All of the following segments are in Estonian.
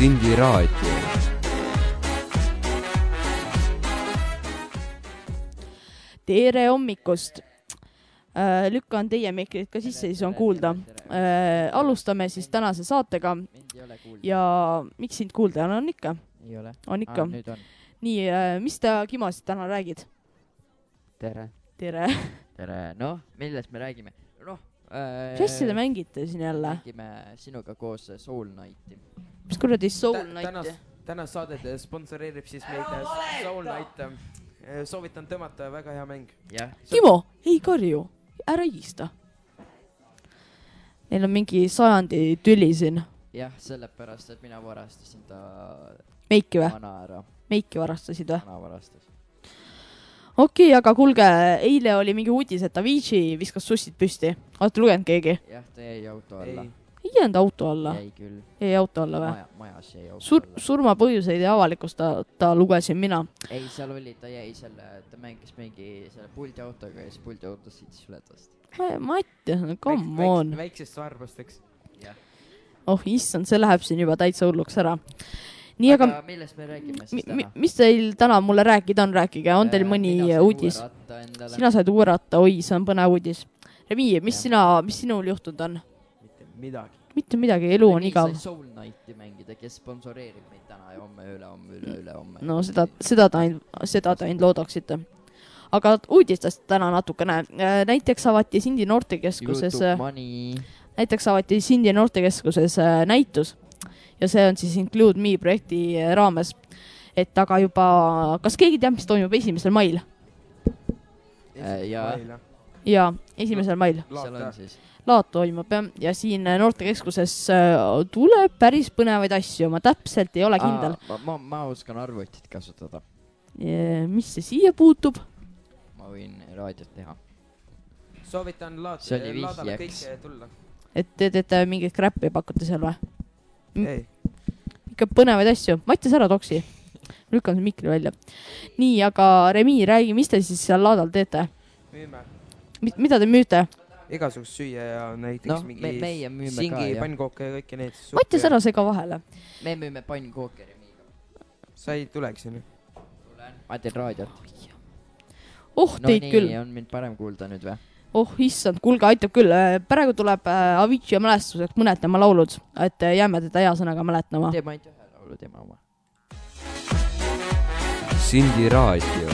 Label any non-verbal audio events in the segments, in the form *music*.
Sindi raadio. tere hommikust äh,. lükkan teie mikrid ka sisse, siis on kuulda äh,. alustame siis tänase saatega ja miks sind kuulda on, on ikka, ei ole? on ikka. nüüd on. nii äh,, mis ta Kimosid täna räägid? tere. tere. tere, noh, millest me räägime? äh,. asja te mängite siin jälle? mängime sinuga koos Soul Knighti. mis kuradi Soul Knighti tänast-? saadet sponsoreerib siis meid Soul Night. soovitan tõmmata, väga hea mäng. jah. Kimo, ei karju, ära higista. Neil on mingi sajandi tüli siin, jah, sellepärast, et mina varastasin ta meiki või? vana ära, meiki varastasid või? vana varastas. Okei okay,, aga kuulge, eile oli mingi uudis, et Avicii viskas sussid püsti. olete lugenud keegi? jah, ta jäi auto alla. ei jäänud auto alla, jäi küll. jäi auto alla või? maja, majas jäi auto Sur-, alla. surmapõhjuseid ei avalikustata, lugesin mina. ei, seal oli, ta jäi selle, ta mängis mingi selle puldiautoga ja siis puldiauto sõitis üle tast. Mattias, come on. väiksest varbast, eks. oh issand, see läheb siin juba täitsa hulluks ära. nii, aga aga millest me räägime siis täna? mis teil täna mulle rääkida on, rääkige, on teil mõni uudis? sina said uue ratta, oi, see on põnev uudis. Remi, mis Jah. sina, mis sinul juhtunud on? mitte midagi. mitte midagi, elu on igav. Soul Knighti mängida, kes sponsoreerib meid täna ja homme, ülehomme, üle-ülehomme. no seda, seda te ainult, seda te ainult loodaksite. aga uudistest täna natukene. näiteks avati Sindi noortekeskuses, Money. näiteks avati Sindi noortekeskuses äh, näitus ja see on siis Include Me projekti äh, raames. et aga juba, kas keegi teab, mis toimub esimesel mail? Ja- jaa, esimesel mail seal on siis. laat toimub jah, ja siin äh, noortekeskuses äh, tuleb päris põnevaid asju, ma täpselt ei ole kindel, ma, ma, ma oskan arvutit kasutada. mis see siia puutub. ma võin raadiot teha. soovitan oli, laadale kõike tulla. et te teete mingit crap'i pakute seal või? Mm. ei, ikka põnevaid asju, Mattias, ära toksi. lükkan su mikri välja. nii, aga Remi, räägi, mis te siis seal laadal teete? müüme mida te müüte? igasugust süüa ja näiteks noh, mingi me, singi, pannkooke ja kõiki neid. Mattias, ära sega vahele. me müüme pannkooke Remiga. sa ei tuleks sinna. tulen, ma teen raadiot. oh, no teid nii küll. on mind parem kuulda nüüd või? Oh issand, kuulge, aitab küll. praegu tuleb äh, Avicii mälestuseks mõned tema laulud, et äh, jääme teda hea sõnaga mäletama. teeme ainult ühe laulu, teeme oma. Sindi raadio.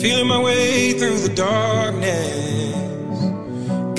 Feeling my way through the darkness,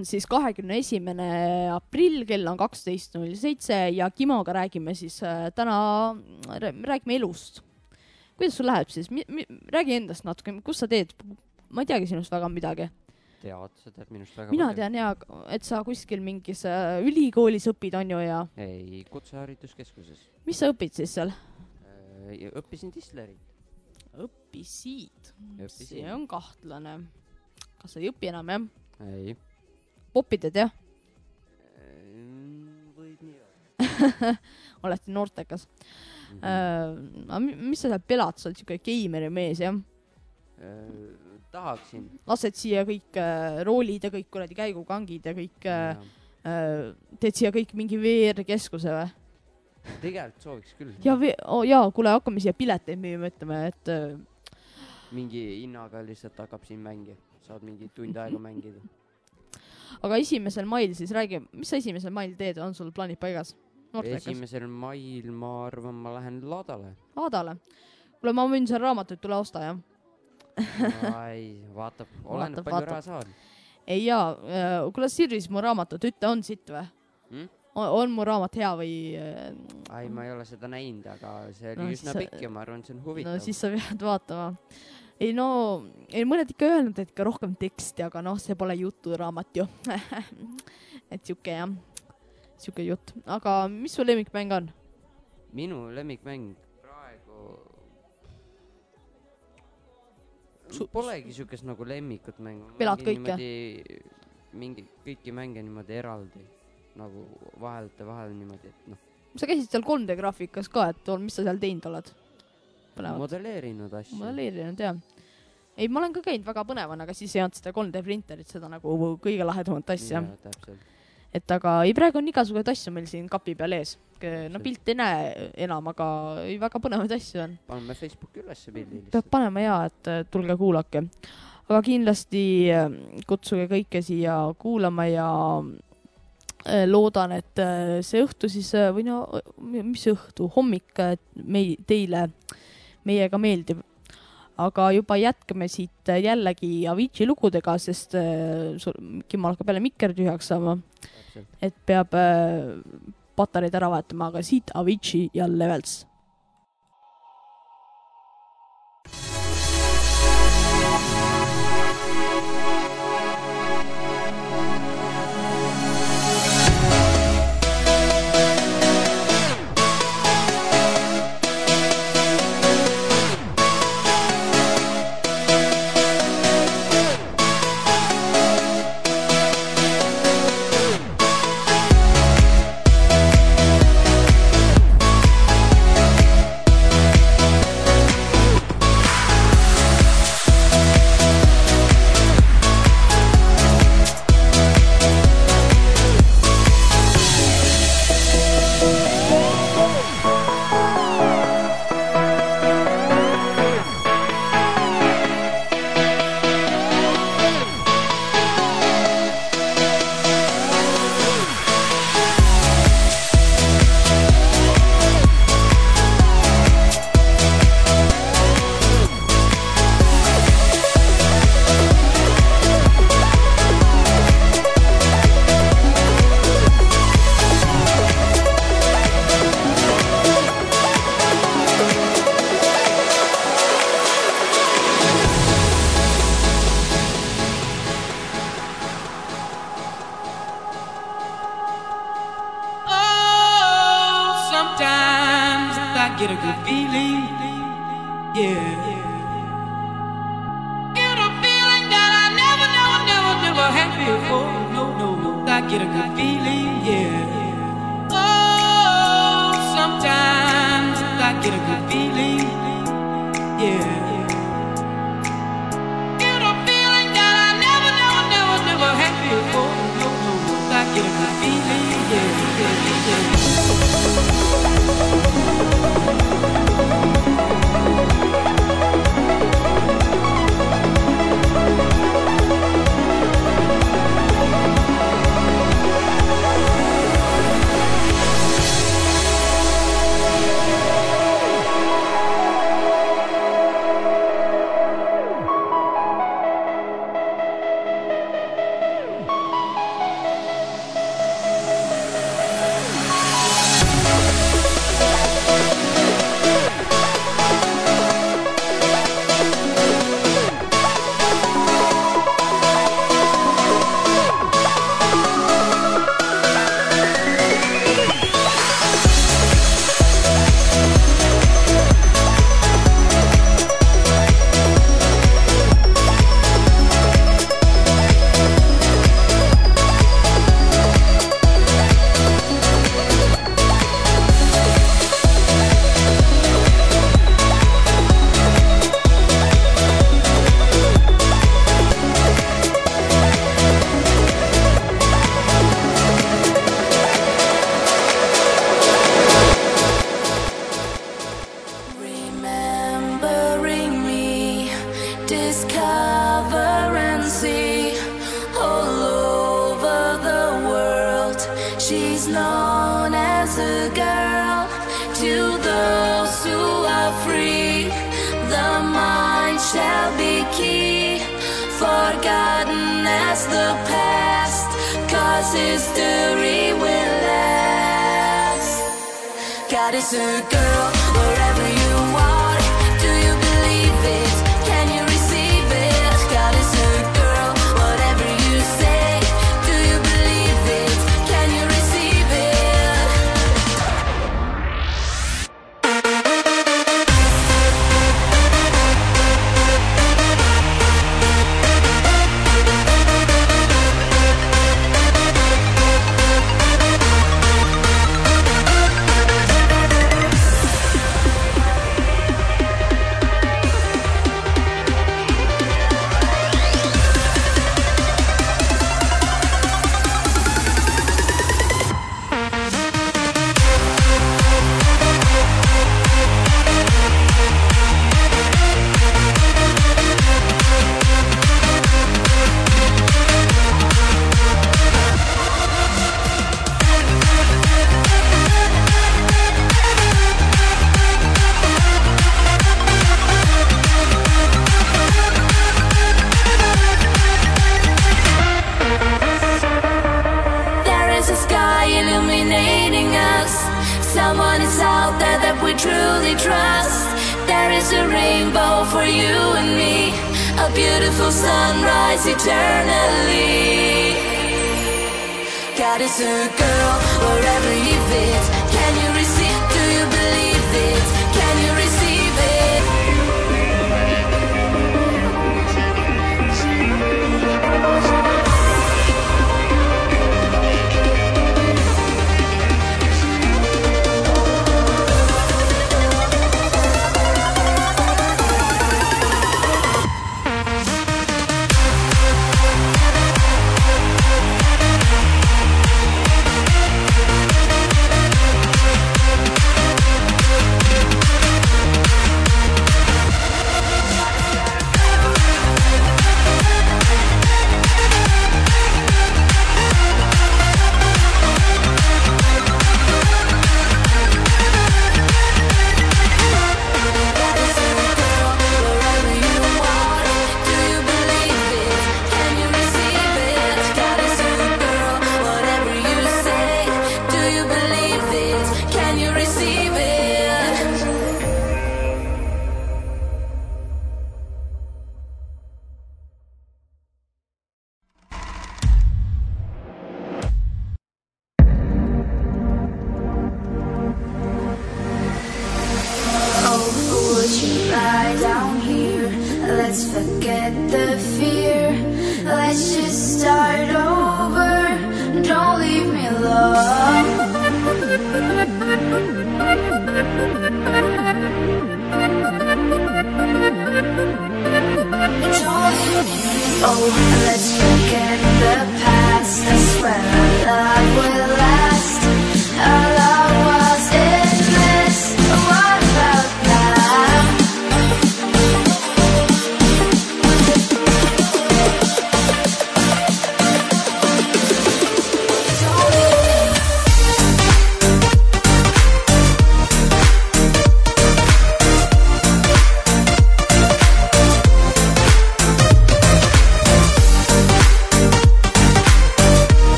on siis kahekümne esimene aprill, kell on kaksteist null seitse ja Kimoga räägime siis äh, täna, räägime elust. kuidas sul läheb siis, räägi endast natuke, kus sa teed? ma ei teagi sinust väga midagi. tead, sa tead minust väga mina palju. tean ja, et sa kuskil mingis äh, ülikoolis õpid, on ju, ja ei, Kutsehariduskeskuses. mis sa õpid siis seal? õppisin distillerit. õpisid. Õppisin. see on kahtlane. kas sa ei õpi enam jah? ei. Popi teed jah? võib nii öelda. *laughs* olete noortekas Mhm. äh,. aga mi- mis sa seal pelad, sa oled siuke geimeri mees jah? tahaksin. lased siia kõik äh, roolid ja kõik kuradi käigukangid ja kõik äh, äh,, teed siia kõik mingi VR-keskuse või? tegelikult sooviks küll. ja oh,, ja kuule, hakkame siia pileteid müüma, ütleme, et äh, mingi hinnaga lihtsalt hakkab siin mängi, saad mingi tund aega mängida. Aga esimesel mail siis räägi, mis sa esimesel mail teed, on sul plaanid paigas? esimesel mail ma arvan, ma lähen laadale. Aadale. kuule, ma müün seal raamatuid, tule osta jah. ei, vaatab, *laughs* oleneb palju vaatab. raha saad ei jaa äh,, kuule Sirris mu raamatut, ütle, on sitt või mm?. on, mu raamat hea või äh, ei, ma ei ole seda näinud, aga see oli No üsna pikk ja ma arvan, see on huvitav no siis sa pead vaatama. Ei no, ei mõned ikka öelnud, et ikka rohkem teksti, aga noh, see pole juturaamat ju. *laughs* et sihuke jah, sihuke jutt, aga mis su lemmikmäng on? minu lemmikmäng praegu Su- polegi siukest nagu lemmikut mängu. Pelad kõike? mingi kõiki mänge niimoodi eraldi nagu vahelte vahel niimoodi, et noh, sa käisid seal 3D graafikas ka, et mis sa seal teinud oled? põnevat, modelleerinud asju. modelleerinud jah. ei, ma olen ka käinud väga põnev on, aga siis ei olnud seda 3D printerit, seda nagu kõige lahedamat asja. et aga ei, praegu on igasuguseid asju meil siin kapi peal ees. no pilti ei näe enam, aga ei, väga põnevaid asju on. paneme Facebooki ülesse pildi peab panema ja, et äh, tulge kuulake. aga kindlasti äh, kutsuge kõike siia kuulama ja äh, loodan, et see õhtu siis või no mis õhtu, hommik mei-, teile, meiega meeldib. aga juba jätkame siit äh, jällegi Avicii lugudega, sest äh, Kimmo hakkab jälle mikker tühjaks saama, et peab äh, patareid ära vahetama, aga siit Avicii ja Levels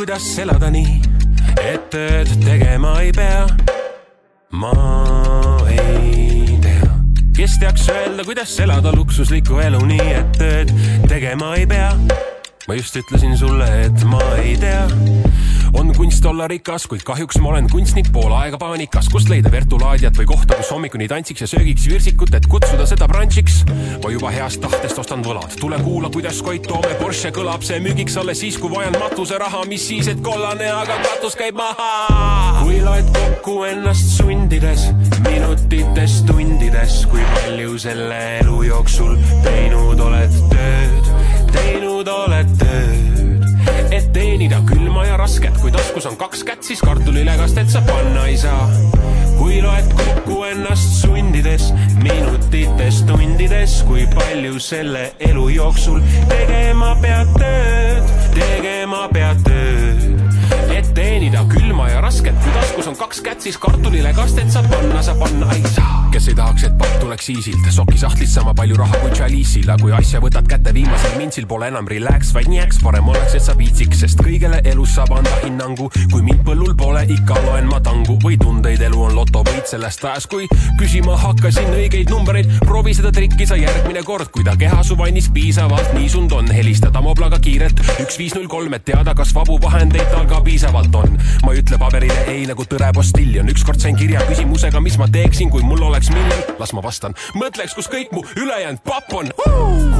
kuidas elada nii, et tööd tegema ei pea. ma ei tea, kes teaks öelda, kuidas elada luksuslikku elu nii, et tööd tegema ei pea. Ma just ütlesin sulle, et ma ei tea. On kunst olla rikas, kuid kahjuks ma olen kunstnik pool aega paanikas, kust leida Vertulaadiat või kohta, kus hommikuni tantsiks ja söögiks virsikut, et kutsuda seda brunchiks. ma juba heast tahtest ostan võlad, tule kuula, kuidas Koit Toome Porsche kõlab, see müügiks alles siis, kui vajan matuseraha, mis siis, et kollane, aga katus käib maha. kui loed kokku ennast sundides, minutites, tundides, kui palju selle elu jooksul teinud oled tööd, teinud oled tööd et teenida külma ja rasket, kui taskus on kaks kätt, siis kartulilegast, et sa panna ei saa. kui loed kokku ennast sundides, minutites, tundides, kui palju selle elu jooksul tegema pead tööd, tegema pead tööd, et teenida külma ja rasket, kui taskus on kaks kätt, siis kartulilegast, et sa panna, sa panna ei saa. kes ei tahaks, et patt tuleks isilt, sokisahtlist sama palju raha kui Chalice'il, aga kui asja võtad kätte viimasel mintsil, pole enam relax, vaid niaks, parem oleks, et sa viitsiks, sest kõigele elus saab anda hinnangu. kui mind põllul pole, ikka loen ma tangu. Või tundeid, elu on lotovõit sellest ajast, kui küsima hakkasin õigeid numbreid, proovi seda trikki sa järgmine kord, kui ta keha su vannis piisavalt niisund on, helista tamoblaga kiirelt. Üks viis null kolm, et teada, kas vabu vahendeid tal ka piisavalt on. ma ei ütle paberile ei nagu tõre postiljon, ükskord sain kirja küsimusega, mis ma teeksin, kui mul oleks miljon, las ma vastan, mõtleks, kus kõik mu ülejäänud papp on.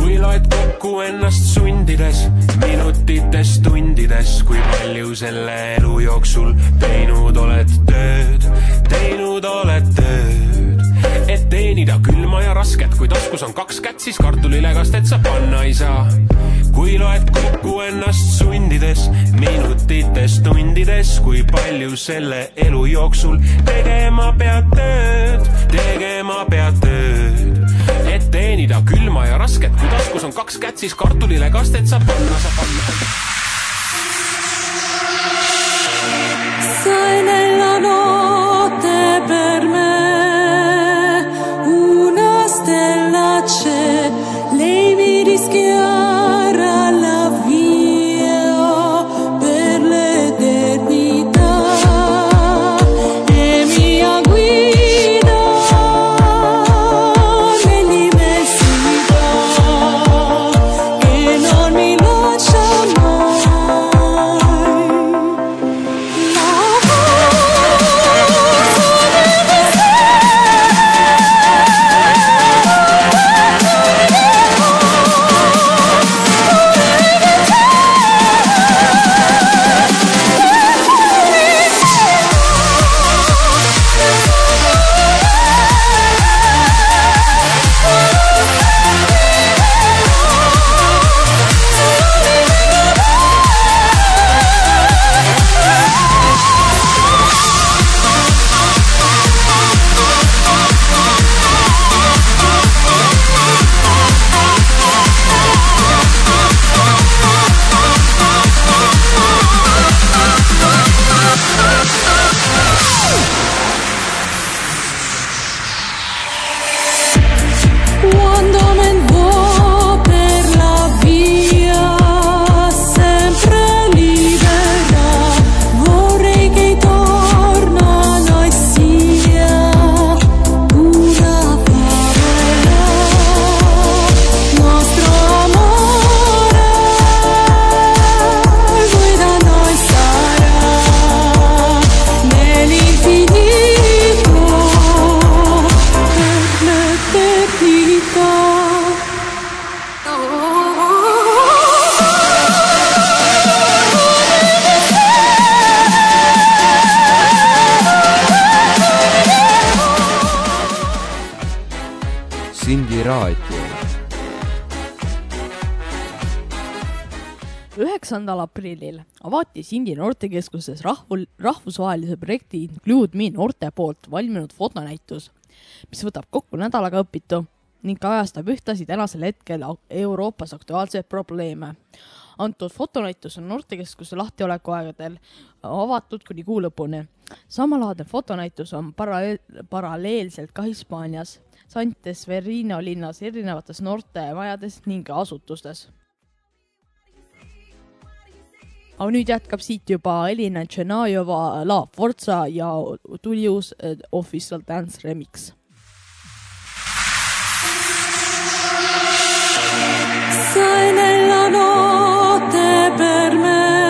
kui loed kokku ennast sundides, minutites, tundides, kui palju selle elu jooksul teinud oled tööd, teinud oled tööd, et teenida külma ja rasket, kui taskus on kaks kätt, siis kartulilegast, et sa panna ei saa. Kui loed kokku ennast sundides, minutites, tundides, kui palju selle elu jooksul tegema pead tööd, tegema pead tööd, et teenida külma ja rasket, kui taskus on kaks kätt, siis kartulilegast, et sa panna, sa panna. Sai nella notte üheksandal aprillil avati Sindi noortekeskuses rahvul, rahvusvahelise projekti Include Me noorte poolt valminud fotonäitus, mis võtab kokku nädalaga õpitu ning kajastab ühtlasi tänasel hetkel Euroopas aktuaalseid probleeme. antud fotonäitus on noortekeskuse lahtiolekuaegadel avatud kuni kuu lõpuni. samalaadne fotonäitus on paralleel, paralleelselt ka Hispaanias, Santes Verino linnas erinevates noortemajades ning asutustes aga nüüd jätkab siit juba Elina Tšenajova La Forza ja tuli uus äh, Official Dance Remix. Sai nella notte per me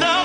know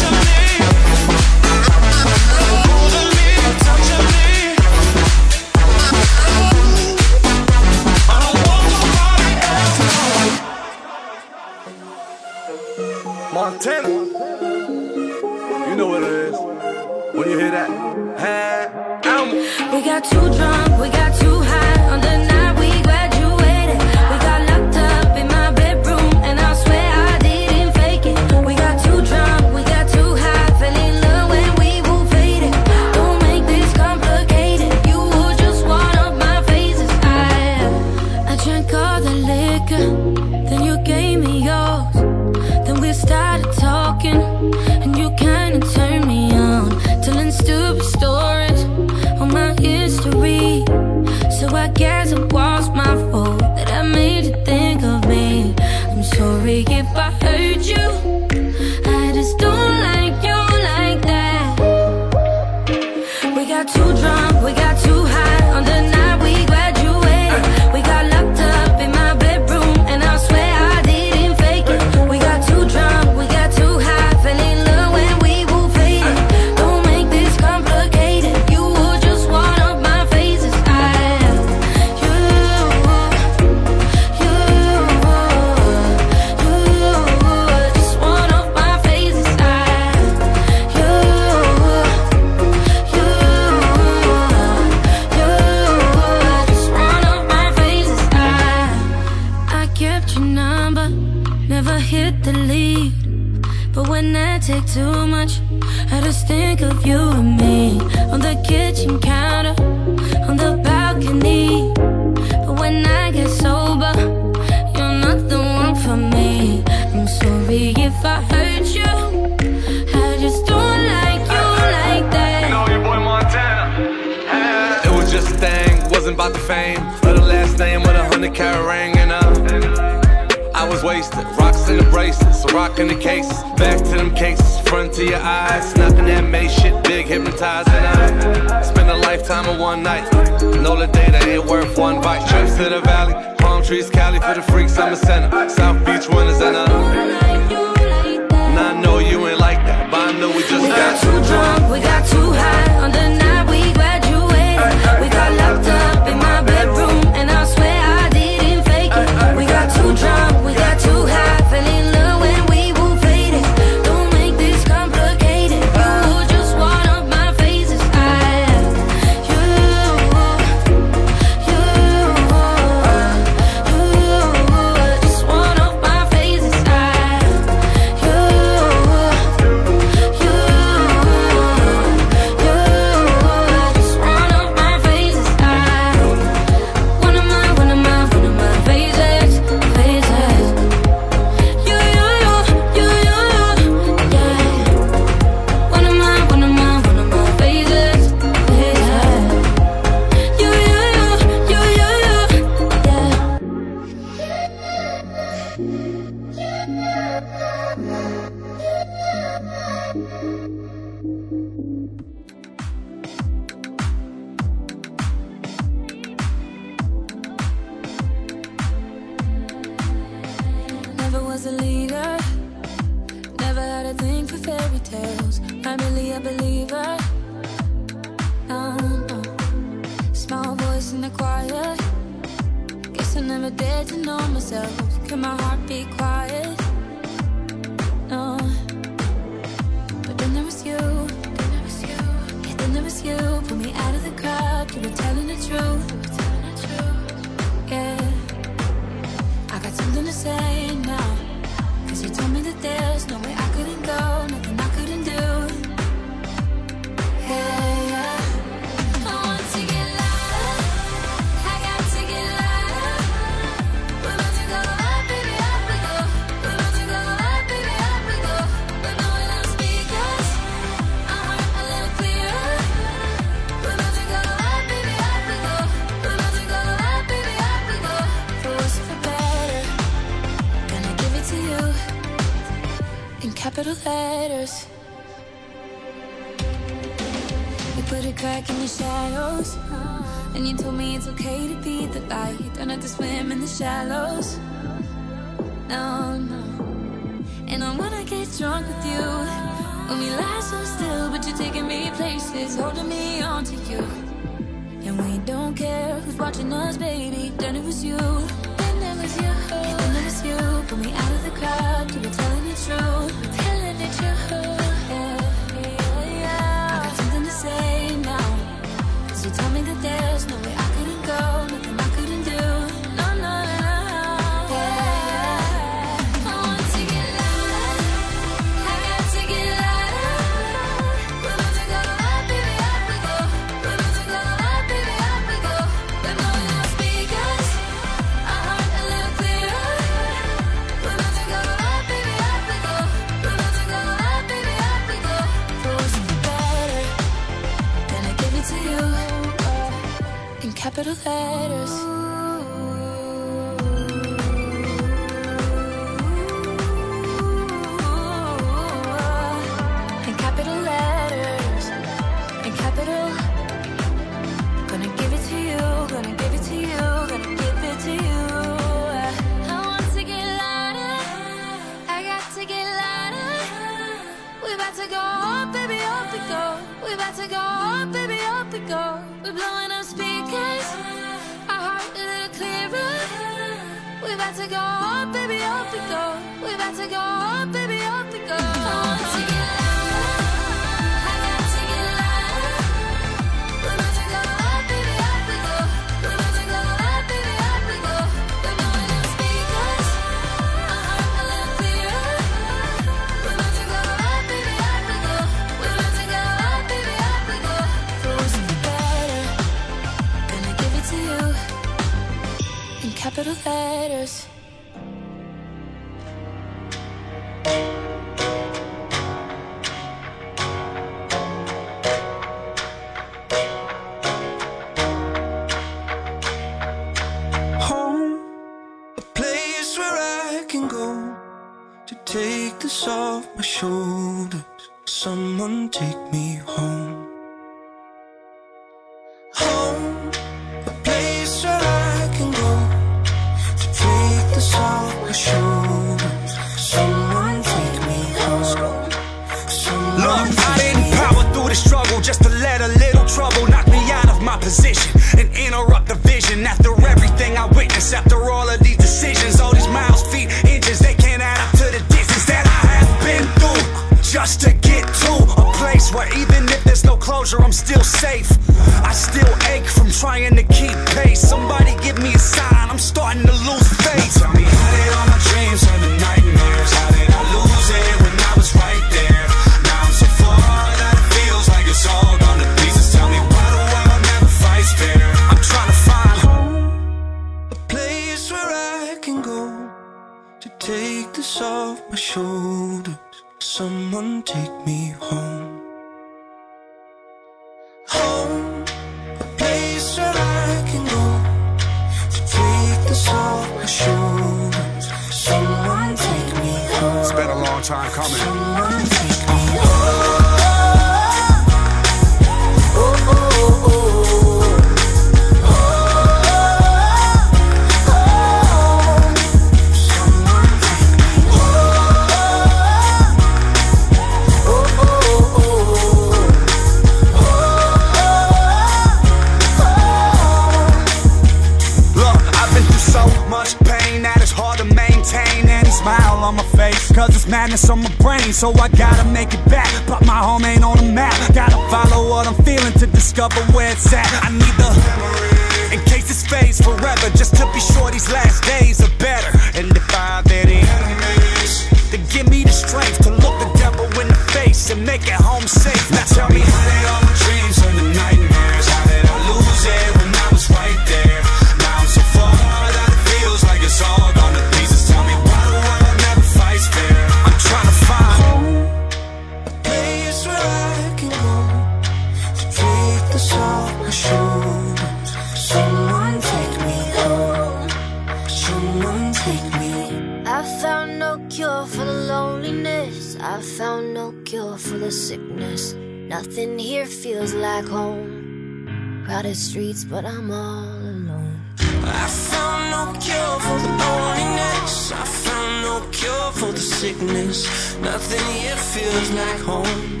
for the sickness. Nothing here feels like home.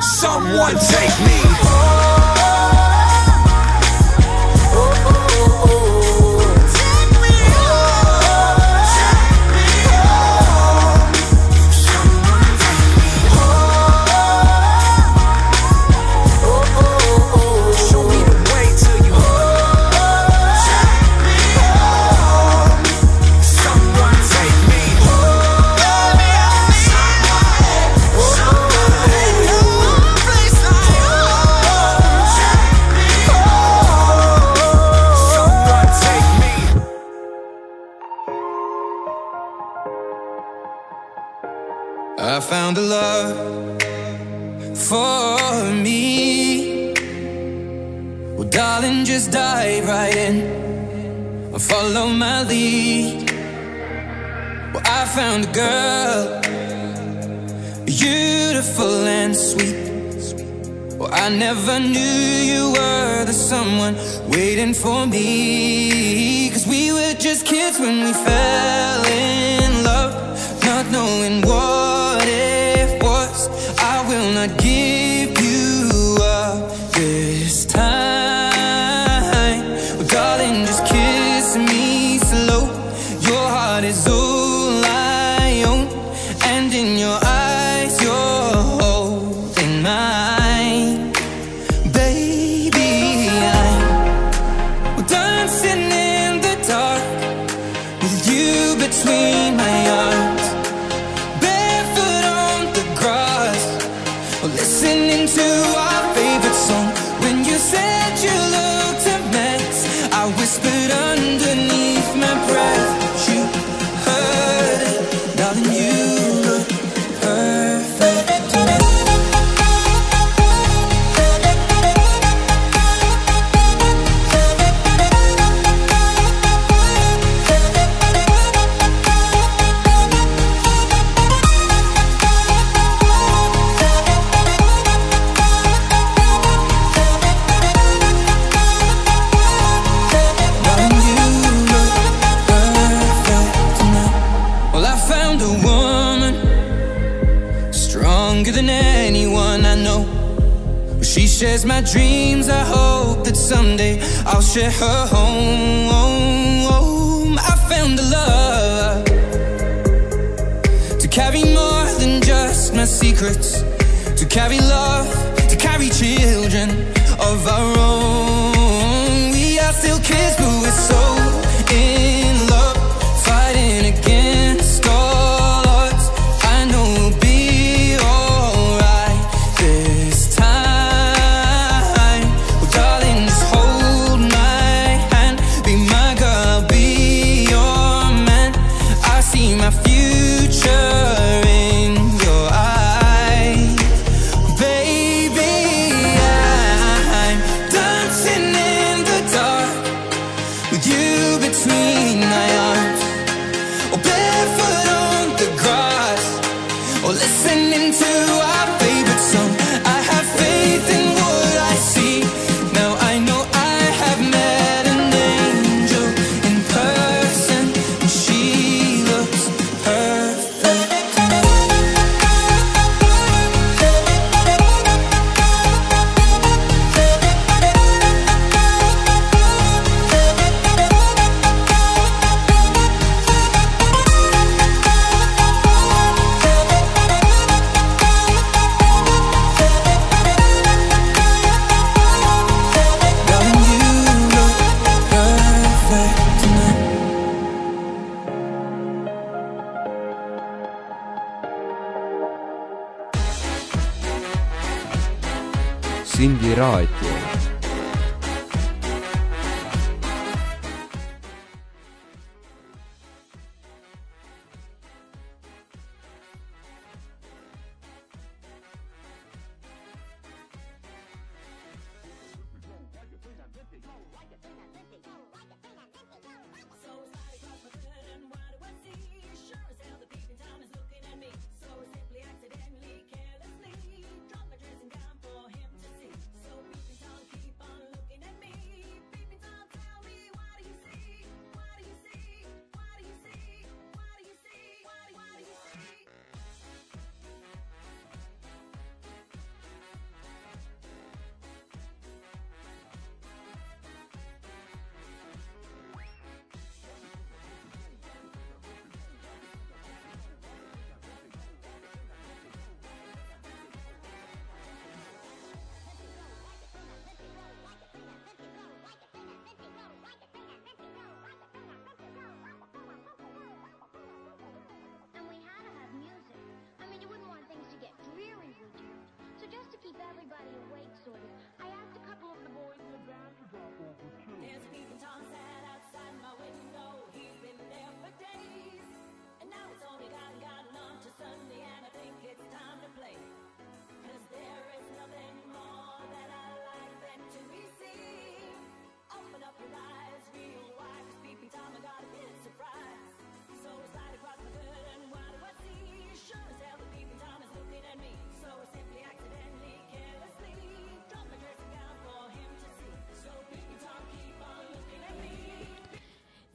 Someone take me home.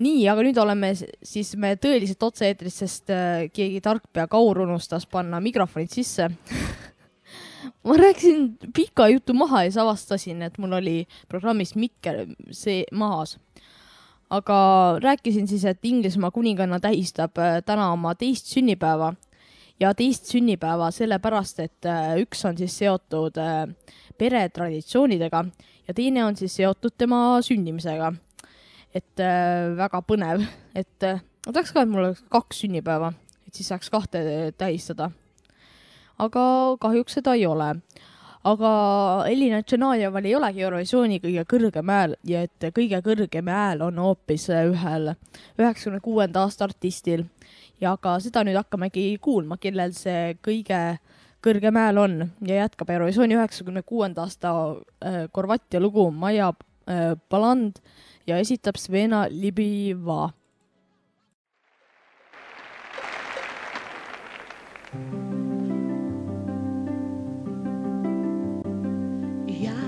nii, aga nüüd oleme siis me tõeliselt otse-eetris, sest äh, keegi tark pea Kaur unustas panna mikrofonid sisse. *laughs* ma rääkisin pika jutu maha ja siis avastasin, et mul oli programmis mikker see mahas. aga rääkisin siis, et Inglismaa kuninganna tähistab äh, täna oma teist sünnipäeva ja teist sünnipäeva sellepärast, et äh, üks on siis seotud peretraditsioonidega ja teine on siis seotud tema sündimisega et äh, väga põnev, et äh, ma tahaks ka, et mul oleks kaks sünnipäeva, et siis saaks kahte tähistada. aga kahjuks seda ei ole. aga Elina Tšernajeval ei olegi Eurovisiooni kõige kõrgem hääl ja et kõige kõrgem hääl on hoopis äh, ühel üheksakümne kuuenda aasta artistil ja ka seda nüüd hakkamegi kuulma, kellel see kõige kõrgem hääl on ja jätkab Eurovisiooni üheksakümne kuuenda aasta äh, Horvaatia lugu Maja äh, Paland ja esitab Svena Libiva. Ja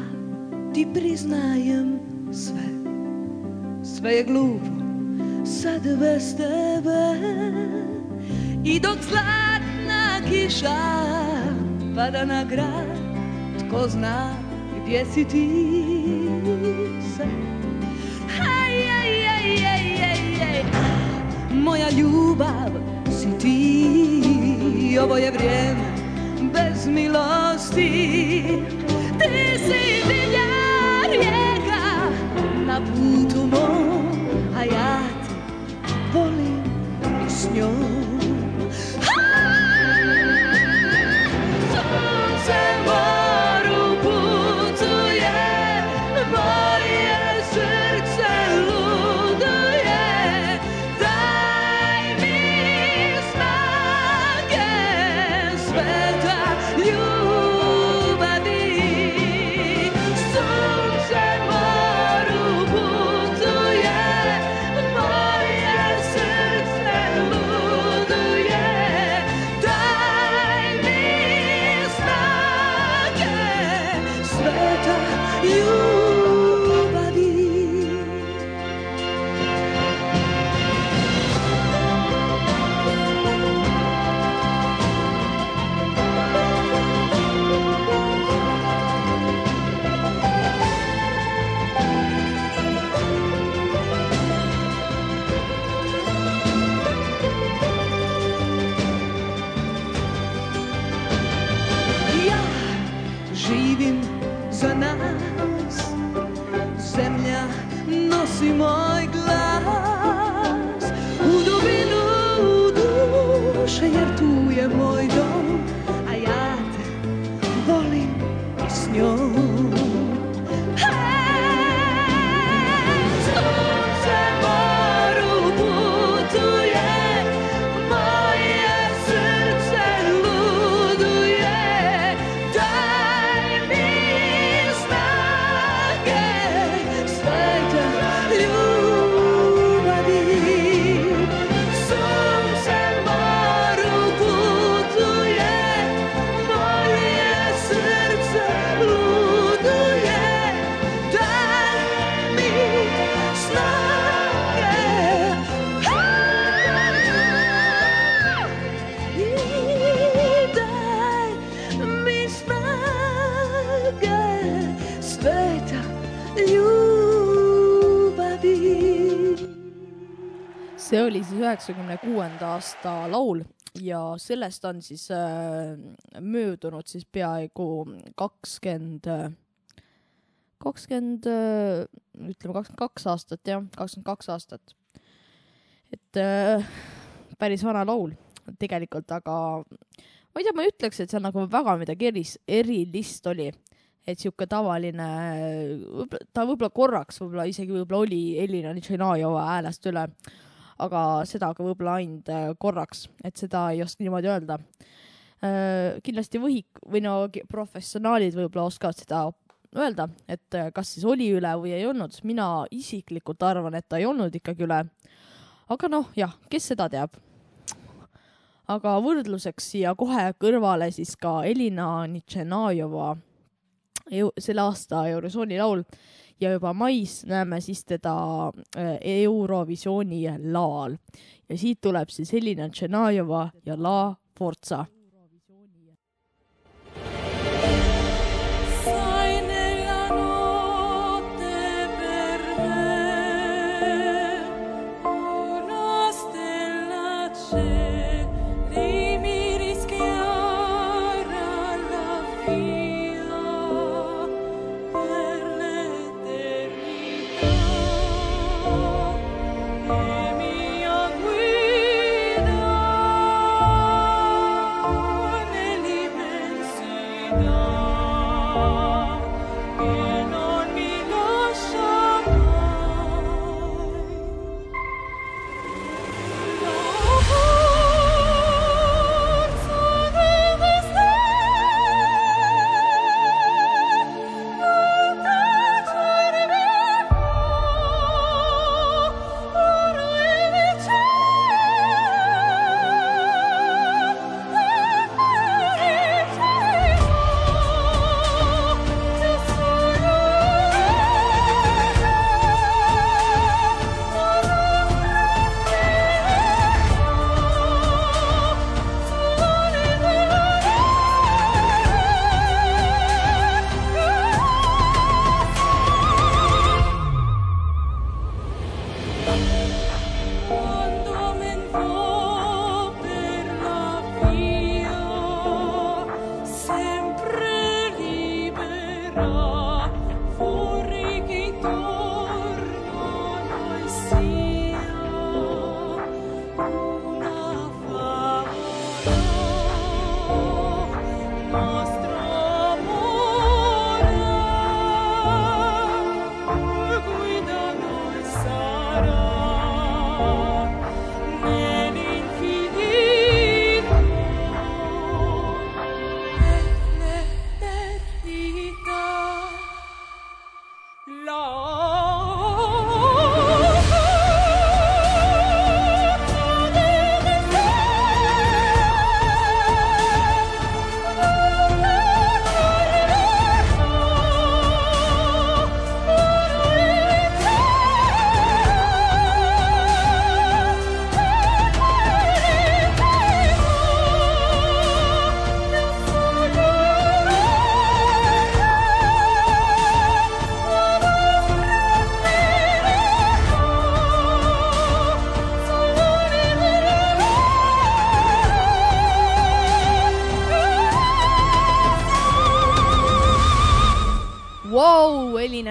ti priznajem sve Sve je glupo sad bez tebe I dok zlatna kiša pada na grad Tko zna gdje si ti sad Moja ljubav si ti. Ovo je vrijeme bez milosti. Ti si divlja rijeka na putu mom A ja te volim i s njom. Sunce moru oli siis üheksakümne kuuenda aasta laul ja sellest on siis äh, möödunud siis peaaegu kakskümmend, kakskümmend, ütleme kakskümmend kaks aastat jah, kakskümmend kaks aastat. et äh, päris vana laul tegelikult, aga ma ei tea, ma ei ütleks, et seal nagu väga midagi eris, erilist oli et sihuke tavaline, ta võib-olla korraks võib-olla isegi võib-olla oli Elina Nitšinajova häälest üle, aga seda ka võib-olla ainult äh, korraks, et seda ei oska niimoodi öelda. kindlasti võhik või no professionaalid võib-olla oskavad seda öelda, et äh, kas siis oli üle või ei olnud, mina isiklikult arvan, et ta ei olnud ikkagi üle. aga noh, jah, kes seda teab aga võrdluseks siia kohe kõrvale siis ka Elina Nitšenajova selle aasta Eurovisiooni laul ja juba mais näeme siis teda äh, Eurovisiooni laval ja siit tuleb siis Helina Tšenajeva ja La Forza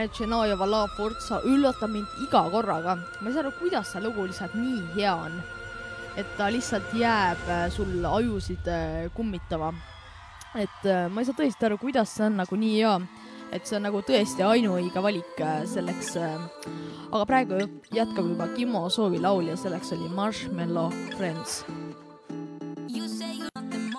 Vau, Elina Tšenajeva La Forza üllatab mind iga korraga. ma ei saa aru, kuidas see lugu lihtsalt nii hea on. et ta lihtsalt jääb äh, sul ajusid äh, kummitama. et äh, ma ei saa tõesti aru, kuidas see on nagu nii hea. et see on nagu tõesti ainuõige valik selleks. aga praegu jätkab juba Kimmo soovilaul ja selleks oli Marshmallow Friends. You say nothing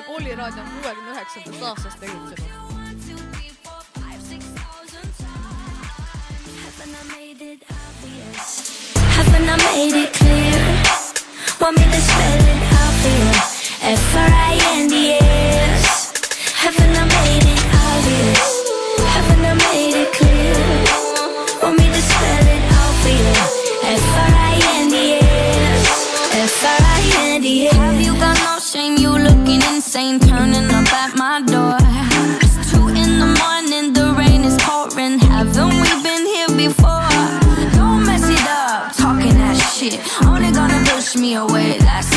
be kuule, kooliraadio on kuuekümne üheksandast aastast tegutsenud. Haven't I made it obvious? Haven't I made it clear? Want me to spell it out for you? F-R-I-N-D-S Haven't I made it obvious? Insane Turning up at my door. It's two in the morning The rain is pouring. Haven't we been here before? Don't mess it up Talking that shit. Only gonna push me away That's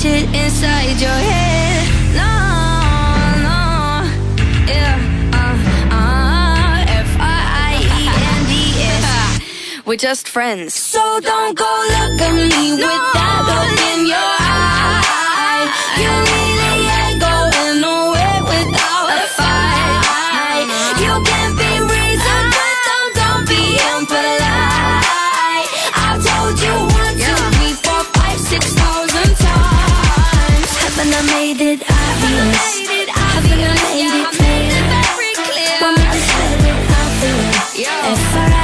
shit inside your head. No, no, yeah, uh, uh. We're just friends. So don't go look at me with that look in your eye. You really I made it obvious? Haven't I made it clear? Want me to spell it out for you?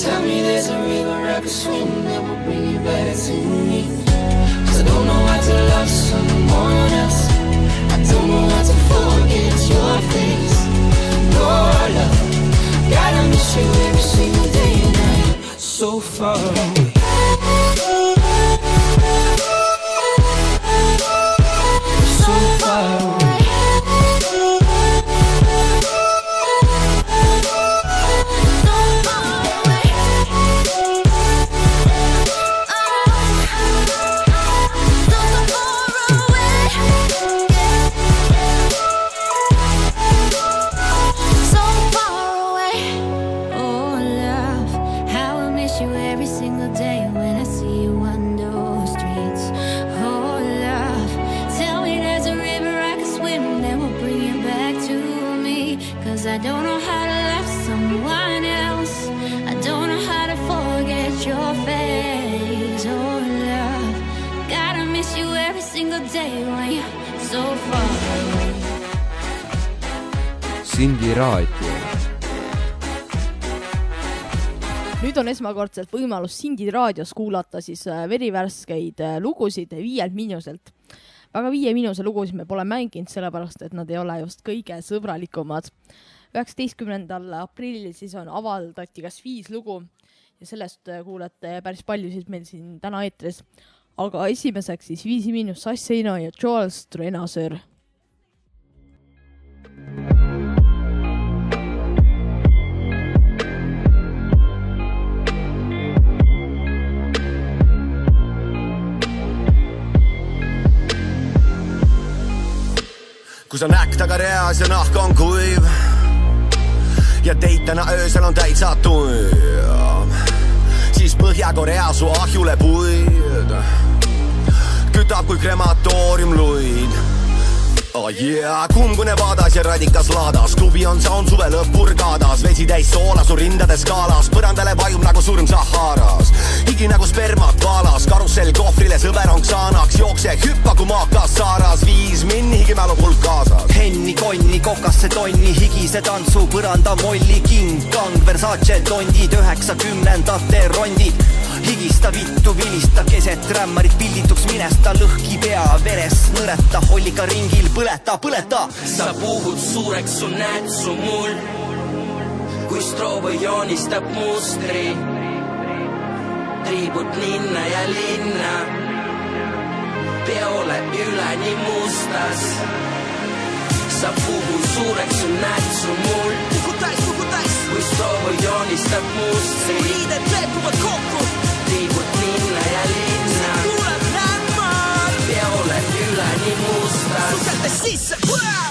Tell me there's a river I could swim that will bring you back to me. Cause I don't know how to love someone else. I don't know how to forget your face. Oh, love. Gotta miss you every single day and night. So far esmakordselt võimalus Sindi raadios kuulata siis äh, verivärskeid äh, lugusid Viielt Miinuselt. väga Viie Miinuse lugusid me pole mänginud, sellepärast et nad ei ole just kõige sõbralikumad. üheksateistkümnendal aprillil siis on, avaldati kas viis lugu ja sellest äh, kuulete päris paljusid meil siin täna eetris. aga esimeseks siis Viis Miinus Sass Heino ja Joel Strenasöör. Kui sa näkk taga reas ja nahk on kuiv. Ja teid täna öösel on täitsa tuim, siis Põhja-Korea su ahjule puid. Kütab kui krematooriumluid oh yeah. kummkune vaadas ja radikas laadas, klubi on sound suve lõpp purgadas, vesi täis soola su rindade skaalas, põrandale vajub nagu surm Saharas. higi nagu spermat vaalas, karussell kohvrile, sõber on Xanax, jookse hüppa kui maakas saaras, viis minni higimälu pulk kaasas. Henni, konni, kokasse tonni, higise tantsu, põranda molli, king, kang, Versace tondid, üheksakümnendate rondid. higista vittu, vilista keset rämmarit. Pildituks minesta, lõhki pea. Veres, nõreta, hollika ringil, põleta, põleta. sa puhud suureks su nätsu mul, kui stroobo joonistab mustri. triibud linna ja linna, peole üleni mustas. sa puhud suureks su nätsu mul, kui stroobo joonistab mustri. riided kleepuvad kokku, mustas. sukeldes sisse,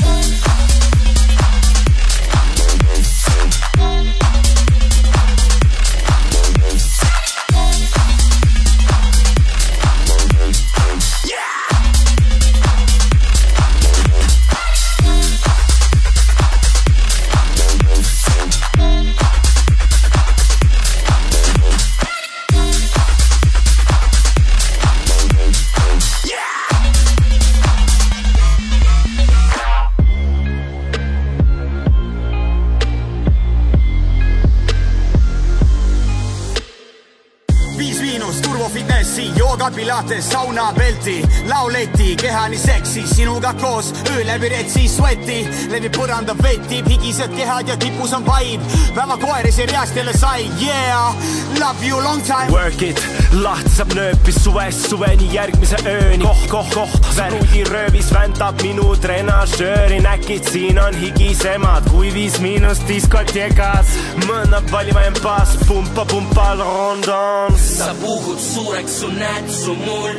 fitnessi, jooga pilates, sauna pelti, lauleti, keha nii seksi, sinuga koos öö läbi retsi sweati, levib põranda vetib, higised kehad ja tipus on vibe, päevakoer seriaast jälle sai, yeah, love you long time. Work it, lahti saab nööpis suvest suveni järgmise ööni. koh, koh, koh, värvidiröövis vändab minu trenažööri, näkid, siin on higisemad, kui viis miinus diskotekas. mõõnab valima embaas, pumpa, pumpa, rondon. sa puhud suureks, su nätsu mul,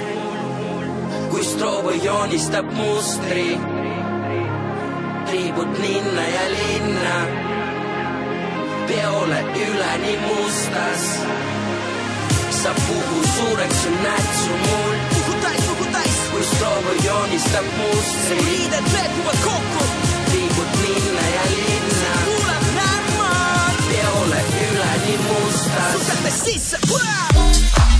kui stroobo joonistab mustri. triibud linna ja linna, peole üleni mustas. sa puhud suureks, su nätsu mul, puhutais, puhutais, kui stroobo joonistab mustri. su riided leepuvad kokku, triibud linna ja linna, kuuleb närmal, peole üleni mustas. sukeldes sisse, unusta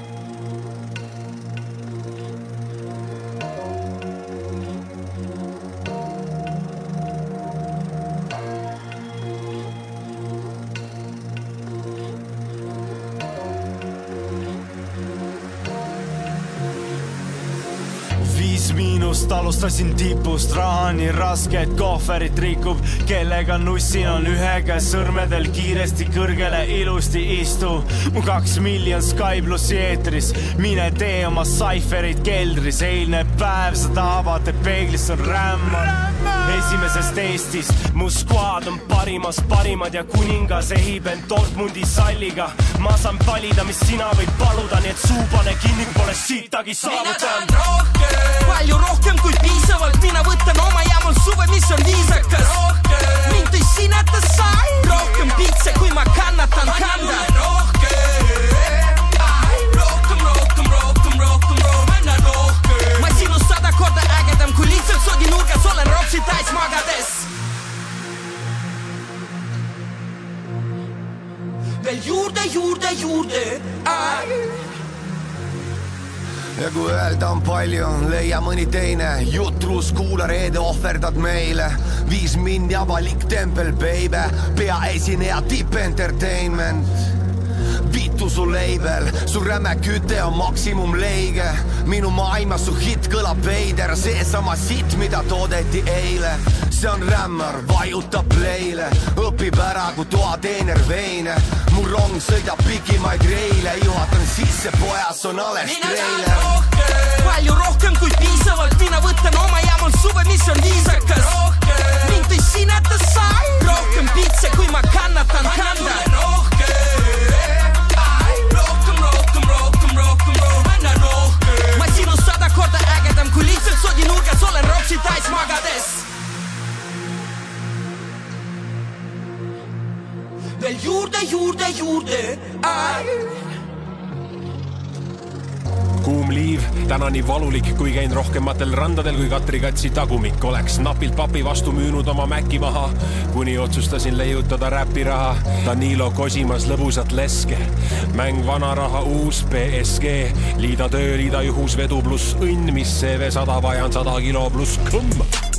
viis miinust, alustasin tipust, raha nii raske, et kohverit rikub, kellega nussin, on ühe käe sõrmedel kiiresti kõrgele ilusti istu. mu kaks miljon Sky plussi eetris, mine tee oma saiferid keldris, eilne päev, sa tahad vaata peeglist, on rämmal. esimesest Eestist, mu skuad on parimas parimad ja kuningas ehib end Dortmundi salliga. ma saan valida, mis sina võid paluda, nii et suu pane kinni, pole sittagi saavutanud. Palju rohkem kui piisavalt, mina võtan oma ja mul suve, mis on viisakas. mind tõi sineta sai, rohkem pitse, kui ma kannatan kanda. ma sinust sada korda ägedam, kui lihtsalt sodi nurgas olen ropsi täis magades. veel juurde, juurde, juurde, ja kui öelda on palju, leia mõni teine jutrus, kuula reede, ohverdad meile. viis mind ja avalik tempel, baby, peaesineja Tipp Entertainment vitu su leibel, su räme küte on maksimumleige, minu maailmas su hitt kõlab veider, seesama sitt, mida toodeti eile. see on rämmar, vajuta play'le, õpib ära kui toateener veine. mu rong sõidab pikimaid reile, juhatan sisse, pojas on alles treiler. palju rohkem kui piisavalt, mina võtan oma ja mul suve, mis on viisakas. mind tõi sineta sai, rohkem pitse, kui ma kannatan kanda. Korda ägedam, kui lihtsalt sodi nurgas olen ropsi täis magades. veel juurde, juurde, juurde, kuum liiv, täna nii valulik, kui käin rohkematel randadel kui Katri Katsi tagumik. oleks napilt papi vastu müünud oma mäki maha, kuni otsustasin leiutada räpiraha. Danilo Kosimas lõbusat leske, mäng vanaraha uus BSG, liida töö, liida juhus, vedu pluss õnn, mis CV sada vajan sada kilo pluss kõmm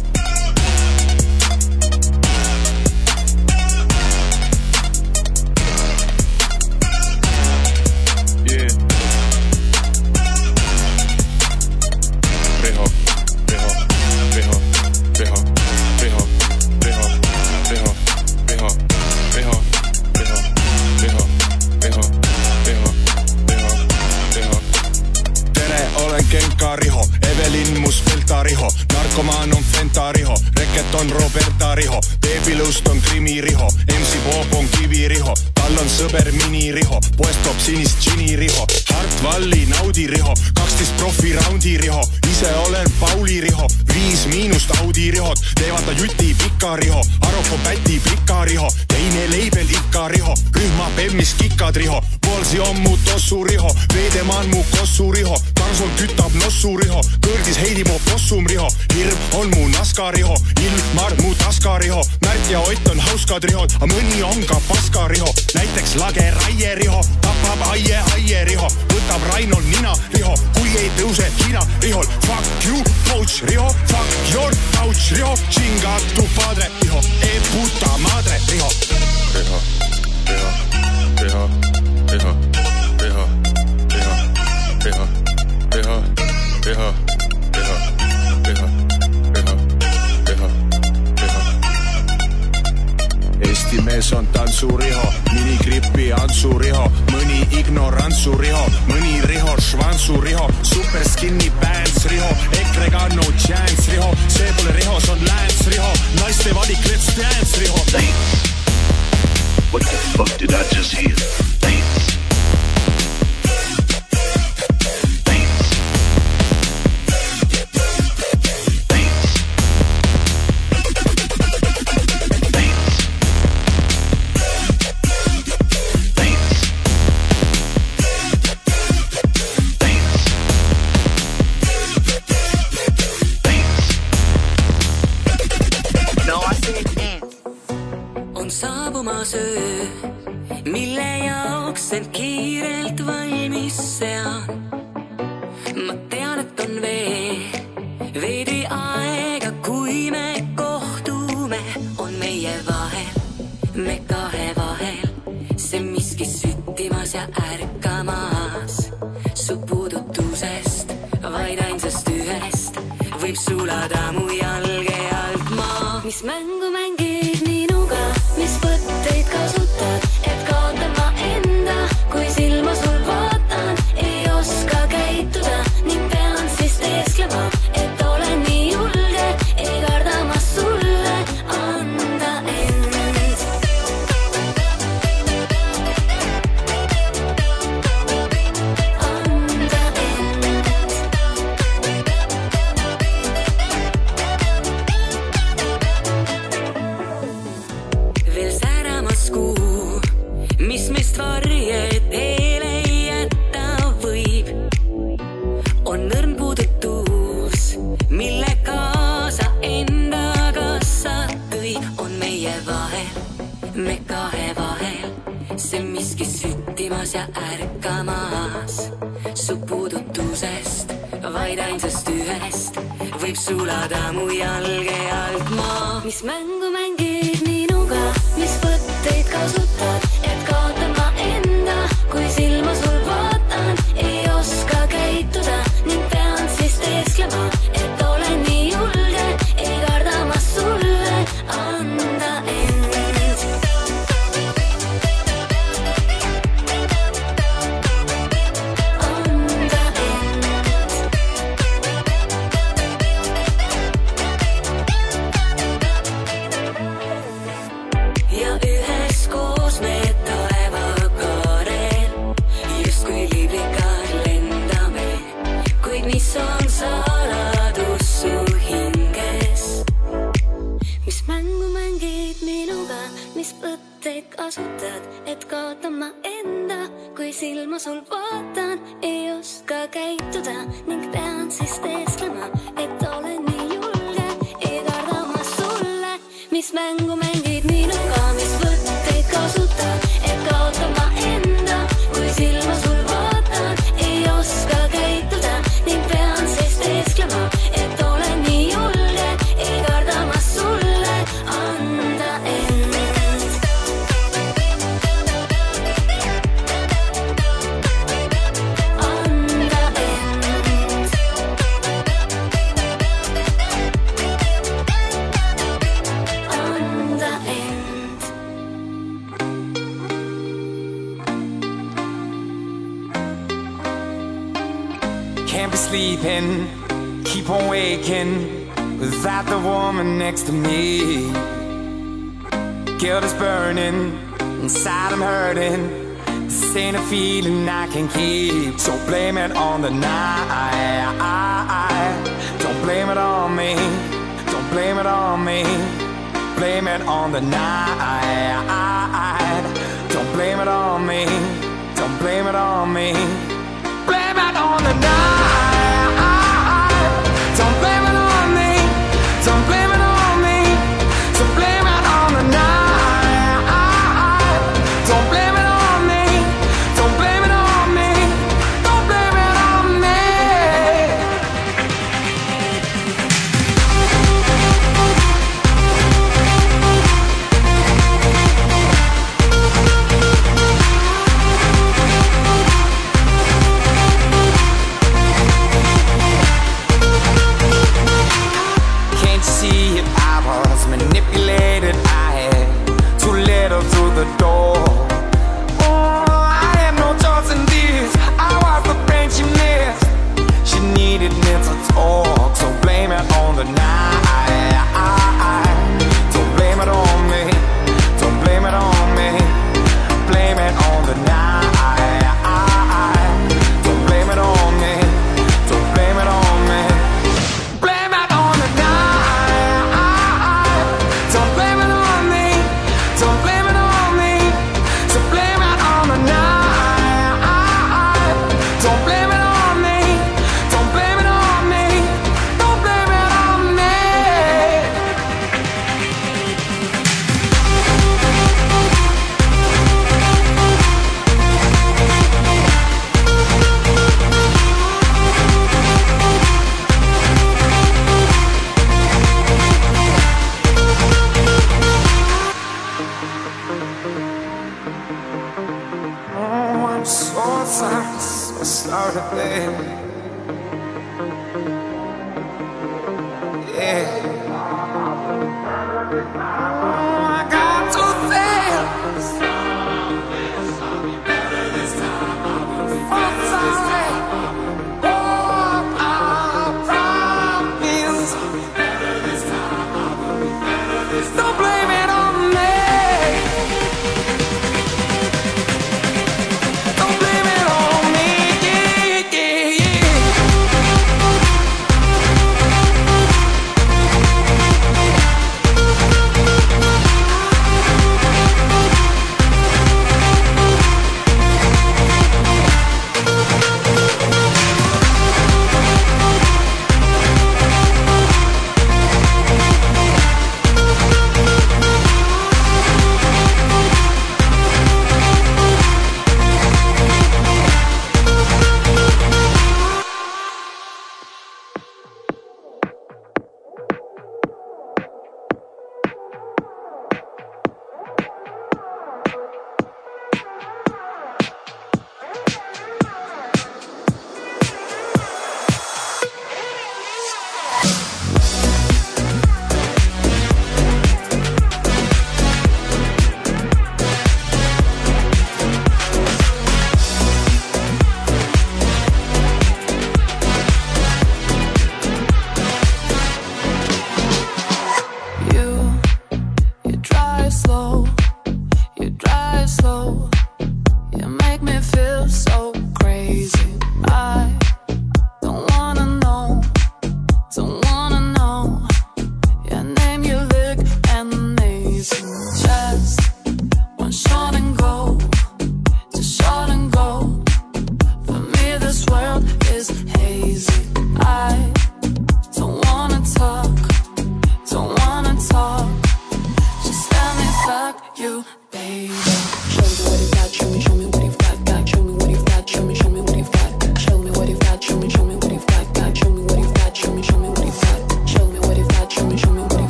võib sulada mu jalge alt maa. mis mängu mängid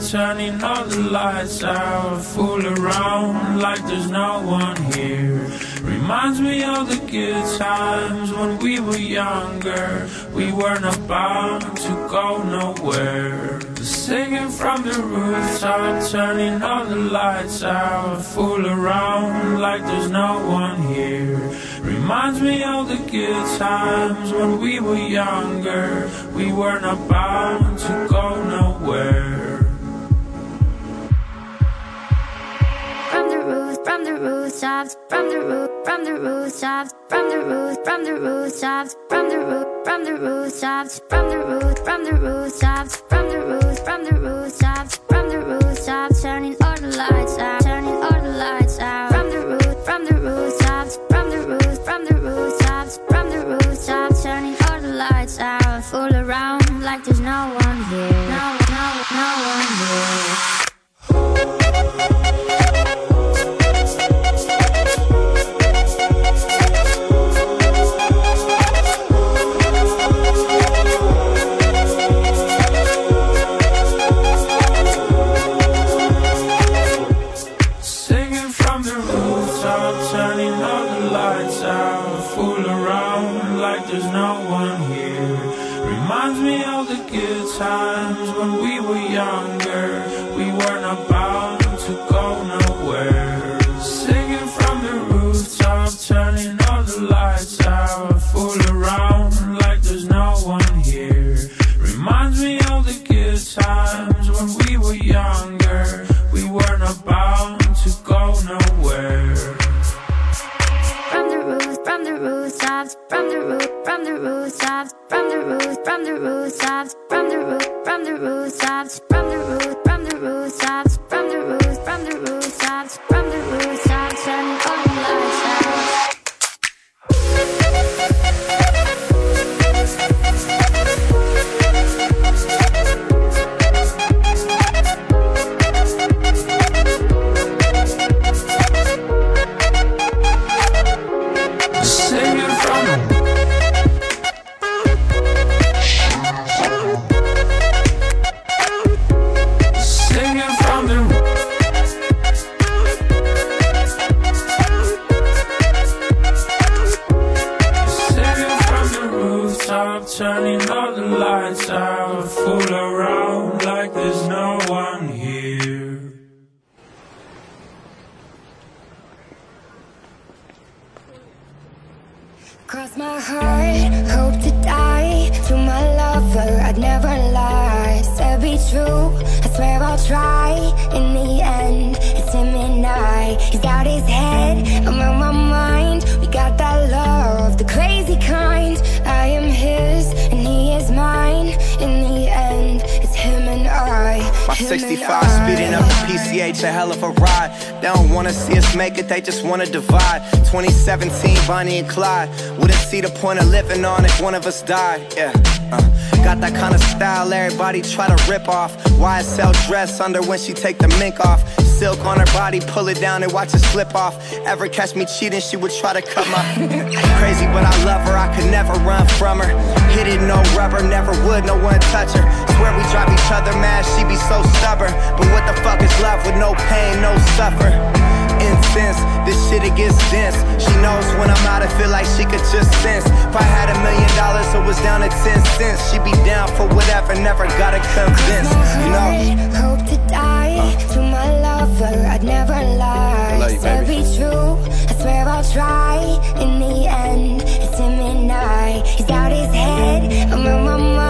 turning all the lights out. Fool around like there's no one here. Reminds me of the good times when we were younger. We were not bound to go nowhere. Singing from the rooftop, turning all the lights out. Fool around like there's no one here. Reminds me of the good times when we were younger. We were not from the rooftops, from the roof, from the rooftops, from the roof, from the rooftops. nowhere. From the roof, from the rooftops, from the roof, from the rooftops, from the roof, from the rooftops, from the roof, from the rooftops, from the roof, from the rooftops, from the roof, from the rooftops, from the roof, from the online. They just wanna divide. 2017, Bonnie and Clyde. Wouldn't see the point of living on if one of us died. Yeah. Uh, got that kind of style everybody try to rip off. YSL dress under when she take the mink off. Silk on her body, pull it down and watch it slip off. Ever catch me cheating, she would try to cut my. *laughs* Crazy, but I love her, I could never run from her. Hit it, no rubber, never would, no one touch her. Swear we drive each other mad, she be so stubborn. But what the fuck is love with no pain, no suffer? Incense, this shit it gets dense. She knows when I'm out, I feel like she could just sense. If I had a million dollars, it was down to 10 cents. She be down for whatever, never gotta convince. You know? Hope to die to my lover. I'd never lie. Love you, Said be true. I swear I'll try. In the end, it's him and I. He's out his head. I'm on my mind.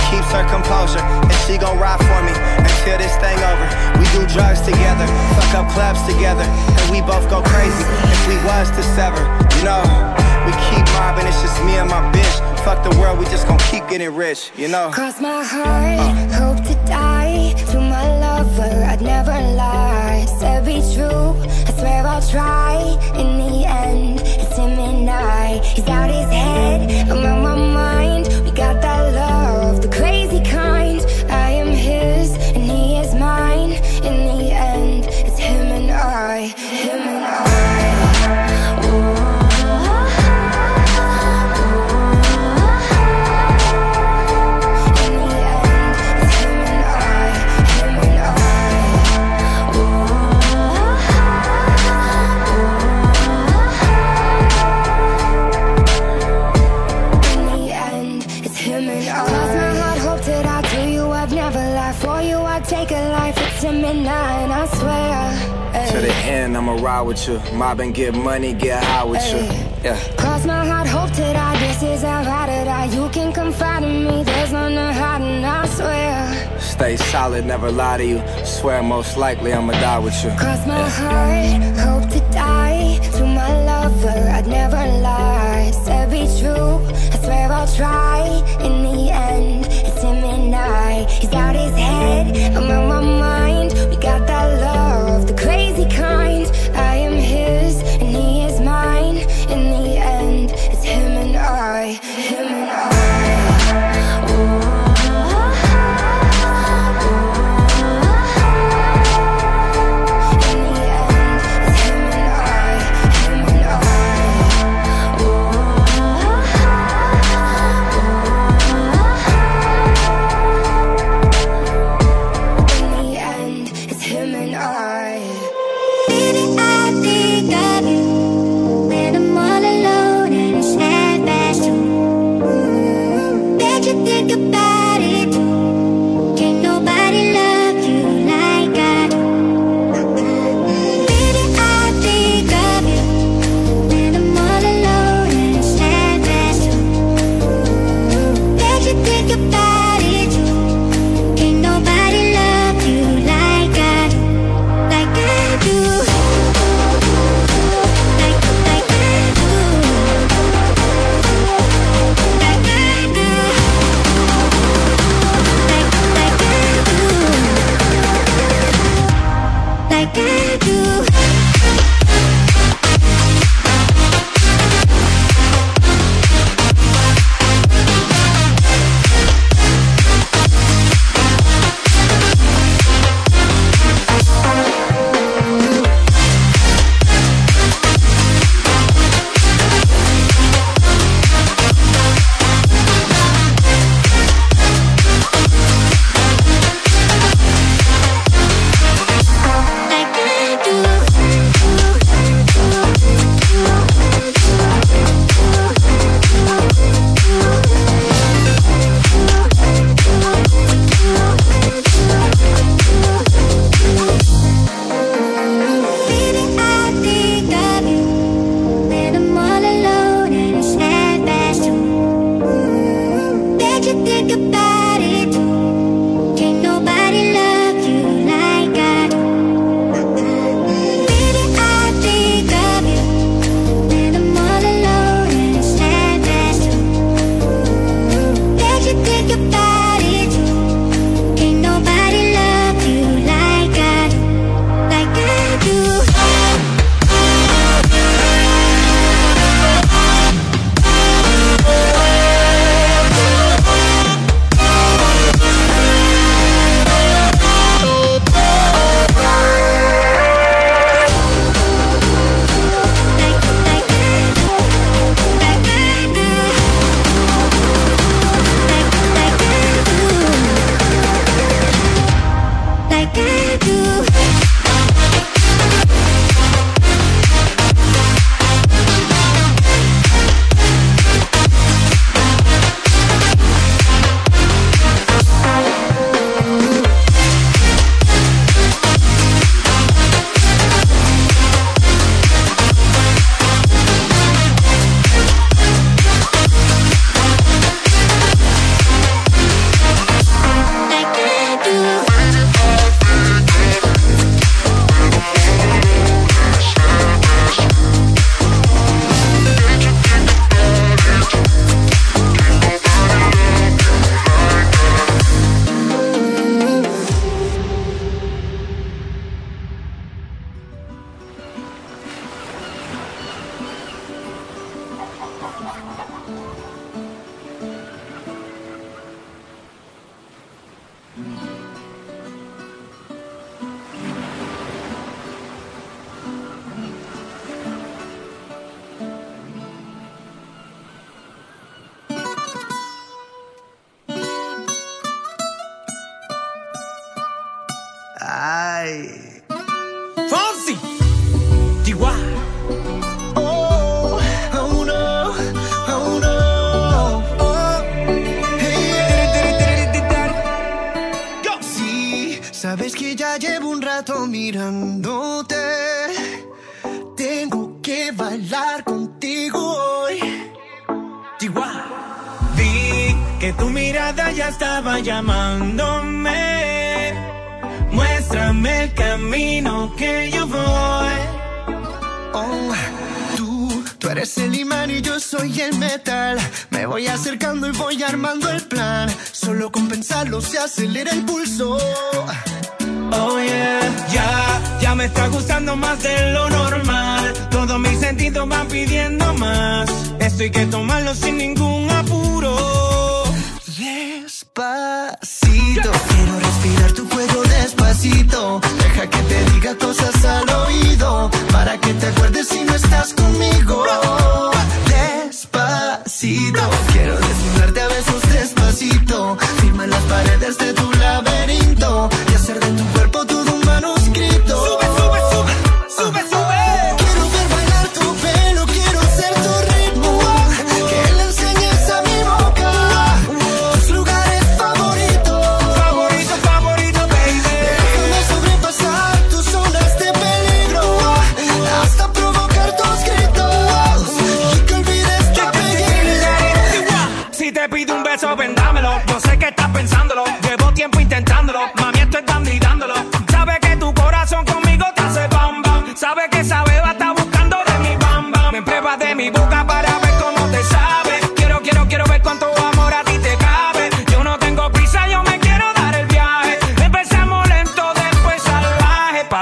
keeps her composure, and she gon' ride for me until this thing over. We do drugs together, fuck up clubs together, and we both go crazy if we was to sever. You know, we keep mobbing, it's just me and my bitch. Fuck the world, we just gon' keep getting rich. You know. Cross my heart, hope to die to my lover. I'd never lie. Said be true. I swear I'll try. In the end, it's him and I. He's out his head. I'm on my mind. We got that love, the crazy ride with you. Mob and get money, get high with you. Yeah. Cross my heart, hope to die. This is how I to die. You can confide in me. There's none to hide, and I swear. Stay solid, never lie to you. Swear most likely I'ma die with you. Cross my heart, hope to die to my lover. I'd never lie. Said be true. I swear I'll try. In the end, it's him and I. He's out his head. I'm on my mind.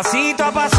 Pasito a pasito.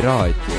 raadio.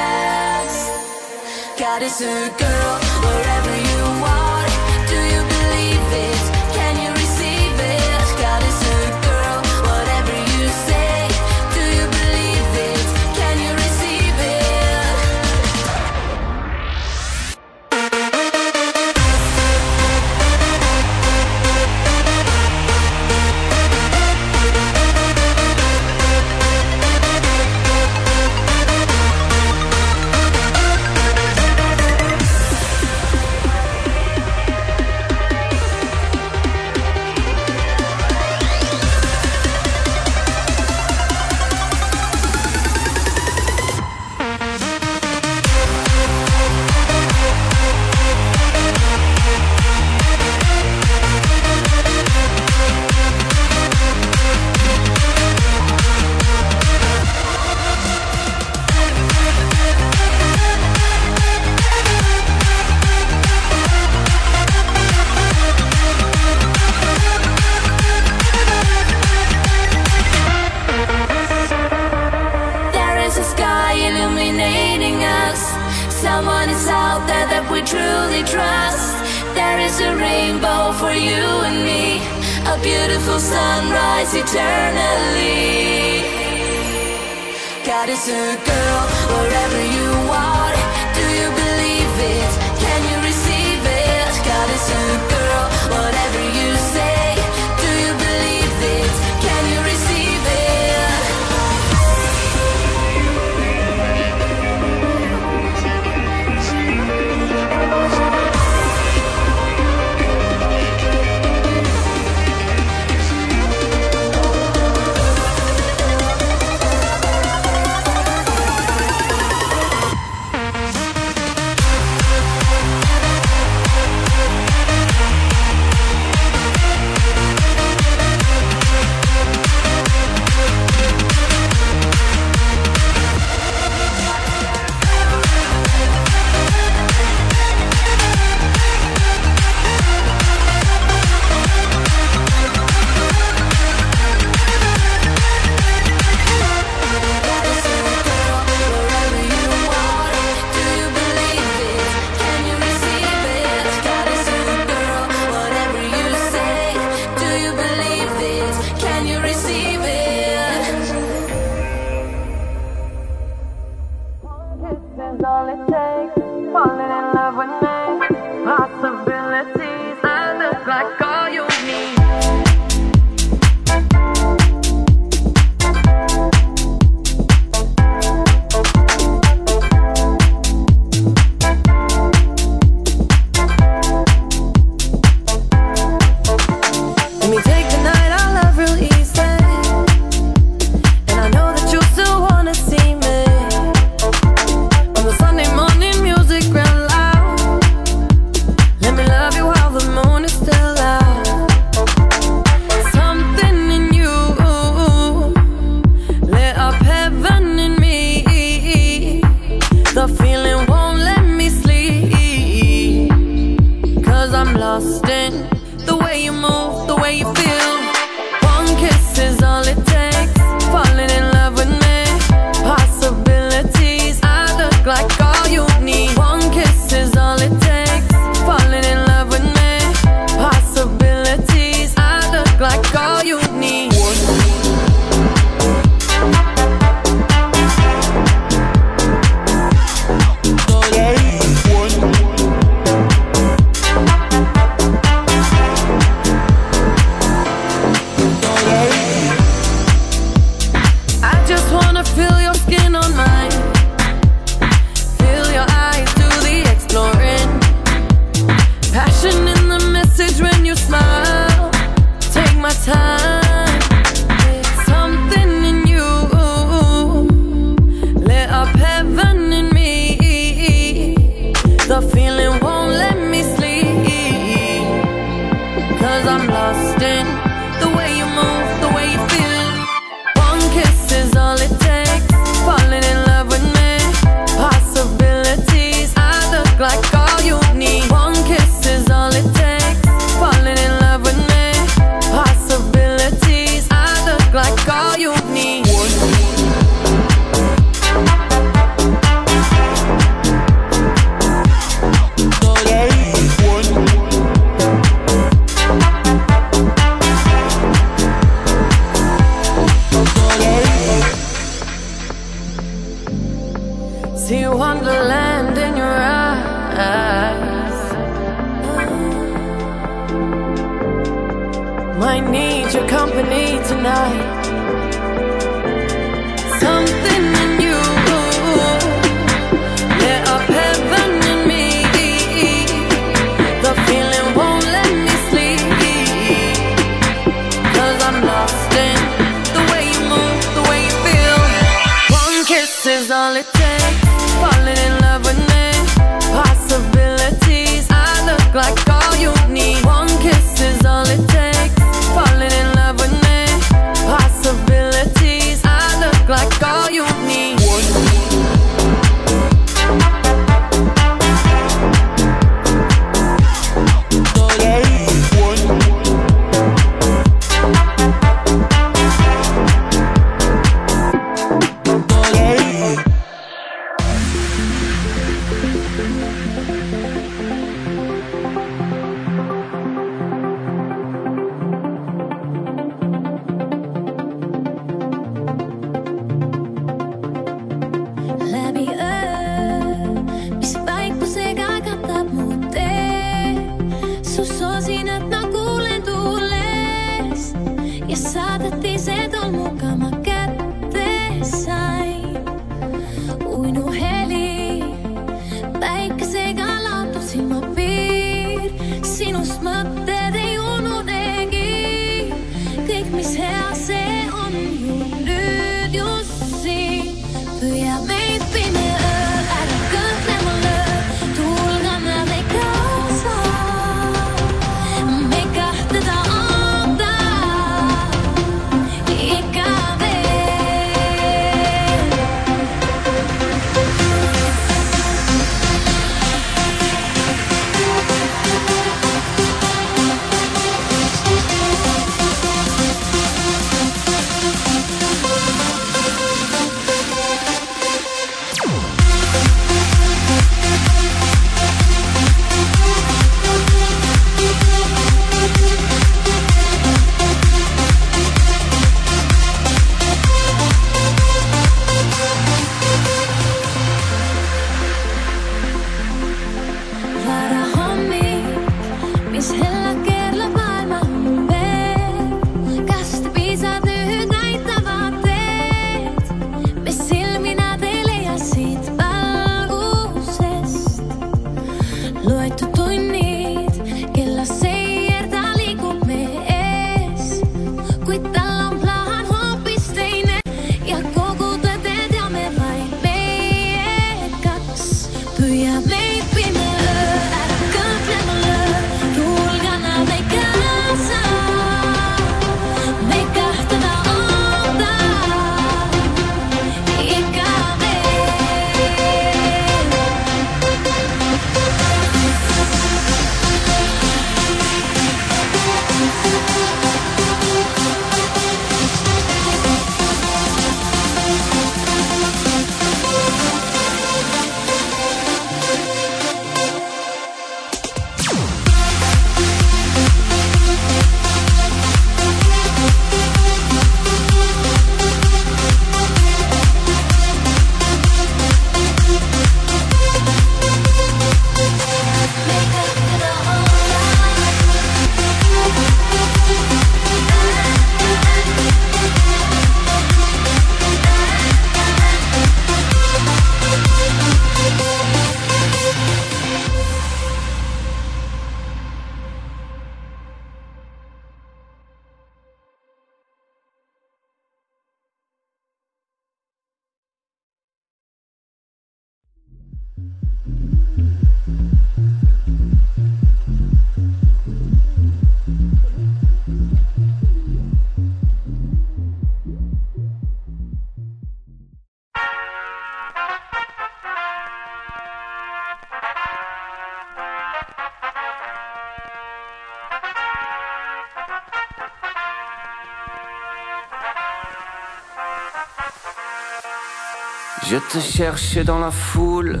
Te cherchais dans la foule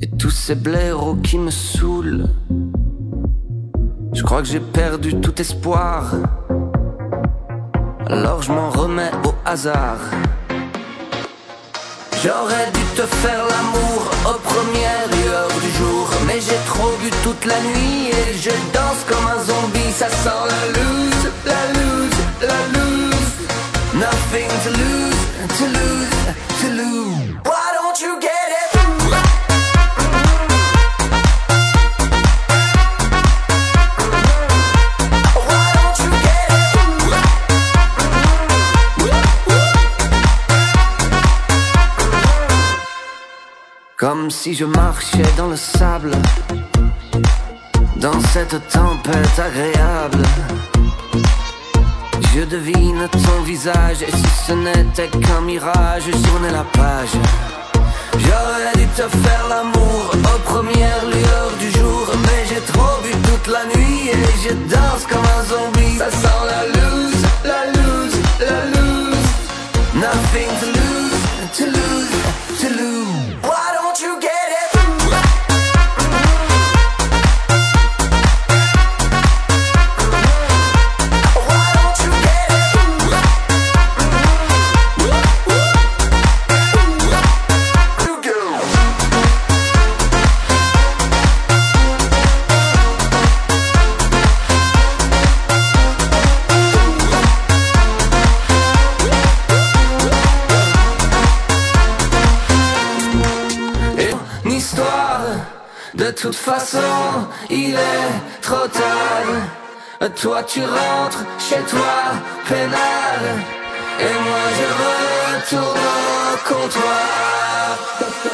et tous ces blaireaux qui me saoulent. Je crois que j'ai perdu tout espoir. Alors je m'en remets au hasard. J'aurais dû te faire l'amour aux premières lueurs du jour. Mais j'ai trop bu toute la nuit et je danse comme un zombie. Ça sent la loose, la loose, la loose. Nothing lose, to lose, to lose. Si je marchais dans le sable, dans cette tempête agréable. Je devine ton visage, et si ce n'était qu'un mirage, je tournais la page. J'aurais dû te faire l'amour aux premières lueurs du jour, mais j'ai trop bu toute la nuit et je danse comme un zombie. Ça sent la loose, la loose, la loose. Nothing to lose, to lose, toute façon, il est trop tard. Toi tu rentres chez toi, pénal. Et moi je retourne au comptoir.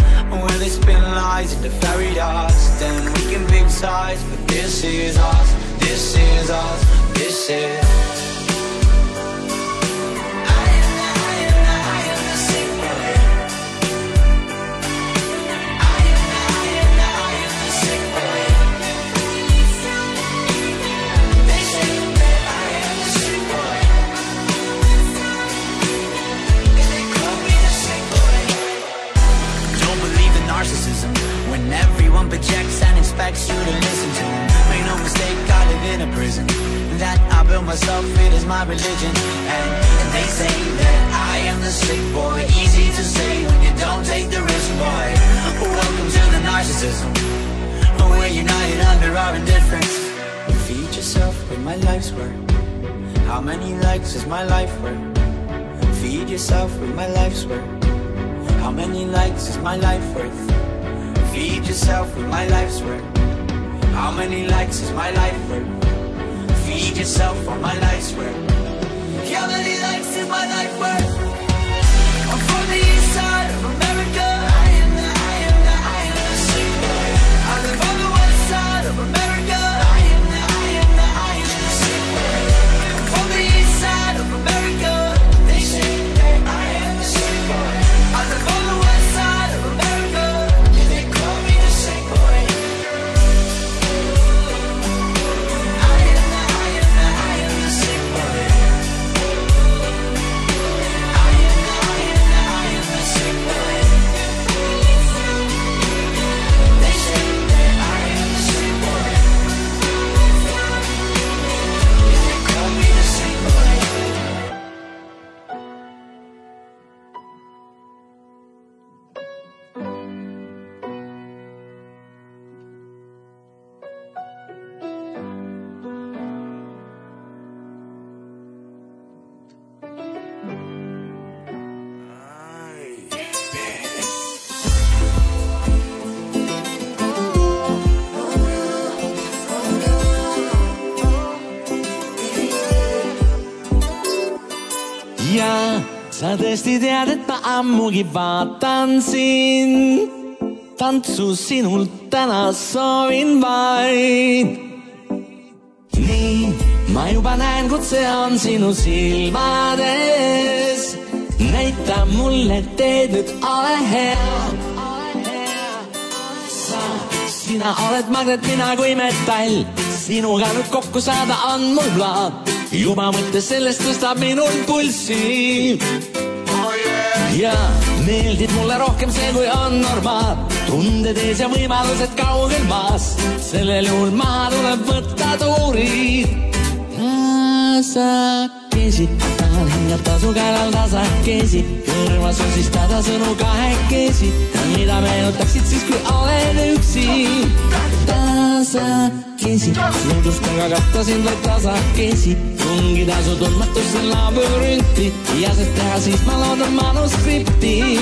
Where they spin lies into fairy dust. Then we can big size, but this is us. This is us. This is. Expects you to listen to. Make no mistake, I live in a prison. That I built myself it is my religion. And, and they say that I am the sick boy. Easy to say when you don't take the risk, boy. Welcome to the narcissism. We're united under our indifference. You feed yourself with my life's work. How many likes is my life worth? Feed yourself with my life's work. How many likes is my life worth? Feed yourself with my life's work How many likes is my life worth? Feed yourself on my life's work How many likes is my life worth? I'm from the east side of America sa tõesti tead, et ma ammugi vaatan sind. tantsu sinult täna soovin vaid. nii, ma juba näen, kutse on sinu silmades. näita mulle teed nüüd, ole hea. sa, sina oled magnet, mina kui metall. sinuga nüüd kokku saada on mul plaan. Juba mõte sellest tõstab minul pulssi oh,. Yeah. ja meeldib mulle rohkem see, kui on normaal. tunded ees ja võimalused kaugel maas. sellel juhul maha tuleb võtta tuurid. tasakesi, tahan hingata su käelal tasakesi. kõrvas on siis tada sõnu kahekesi. mida meenutaksid siis, kui oled üksi. tasakesi, loodustega katta sind vaid tasakesi. tungida su tundmatusse labürünti ja sest teha siis ma loodan manuskripti.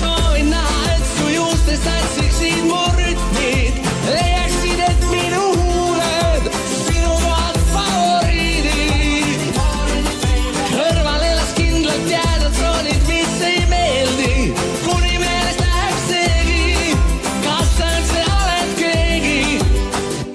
soovin näha, et su juustest tantsiksid mu rütmid,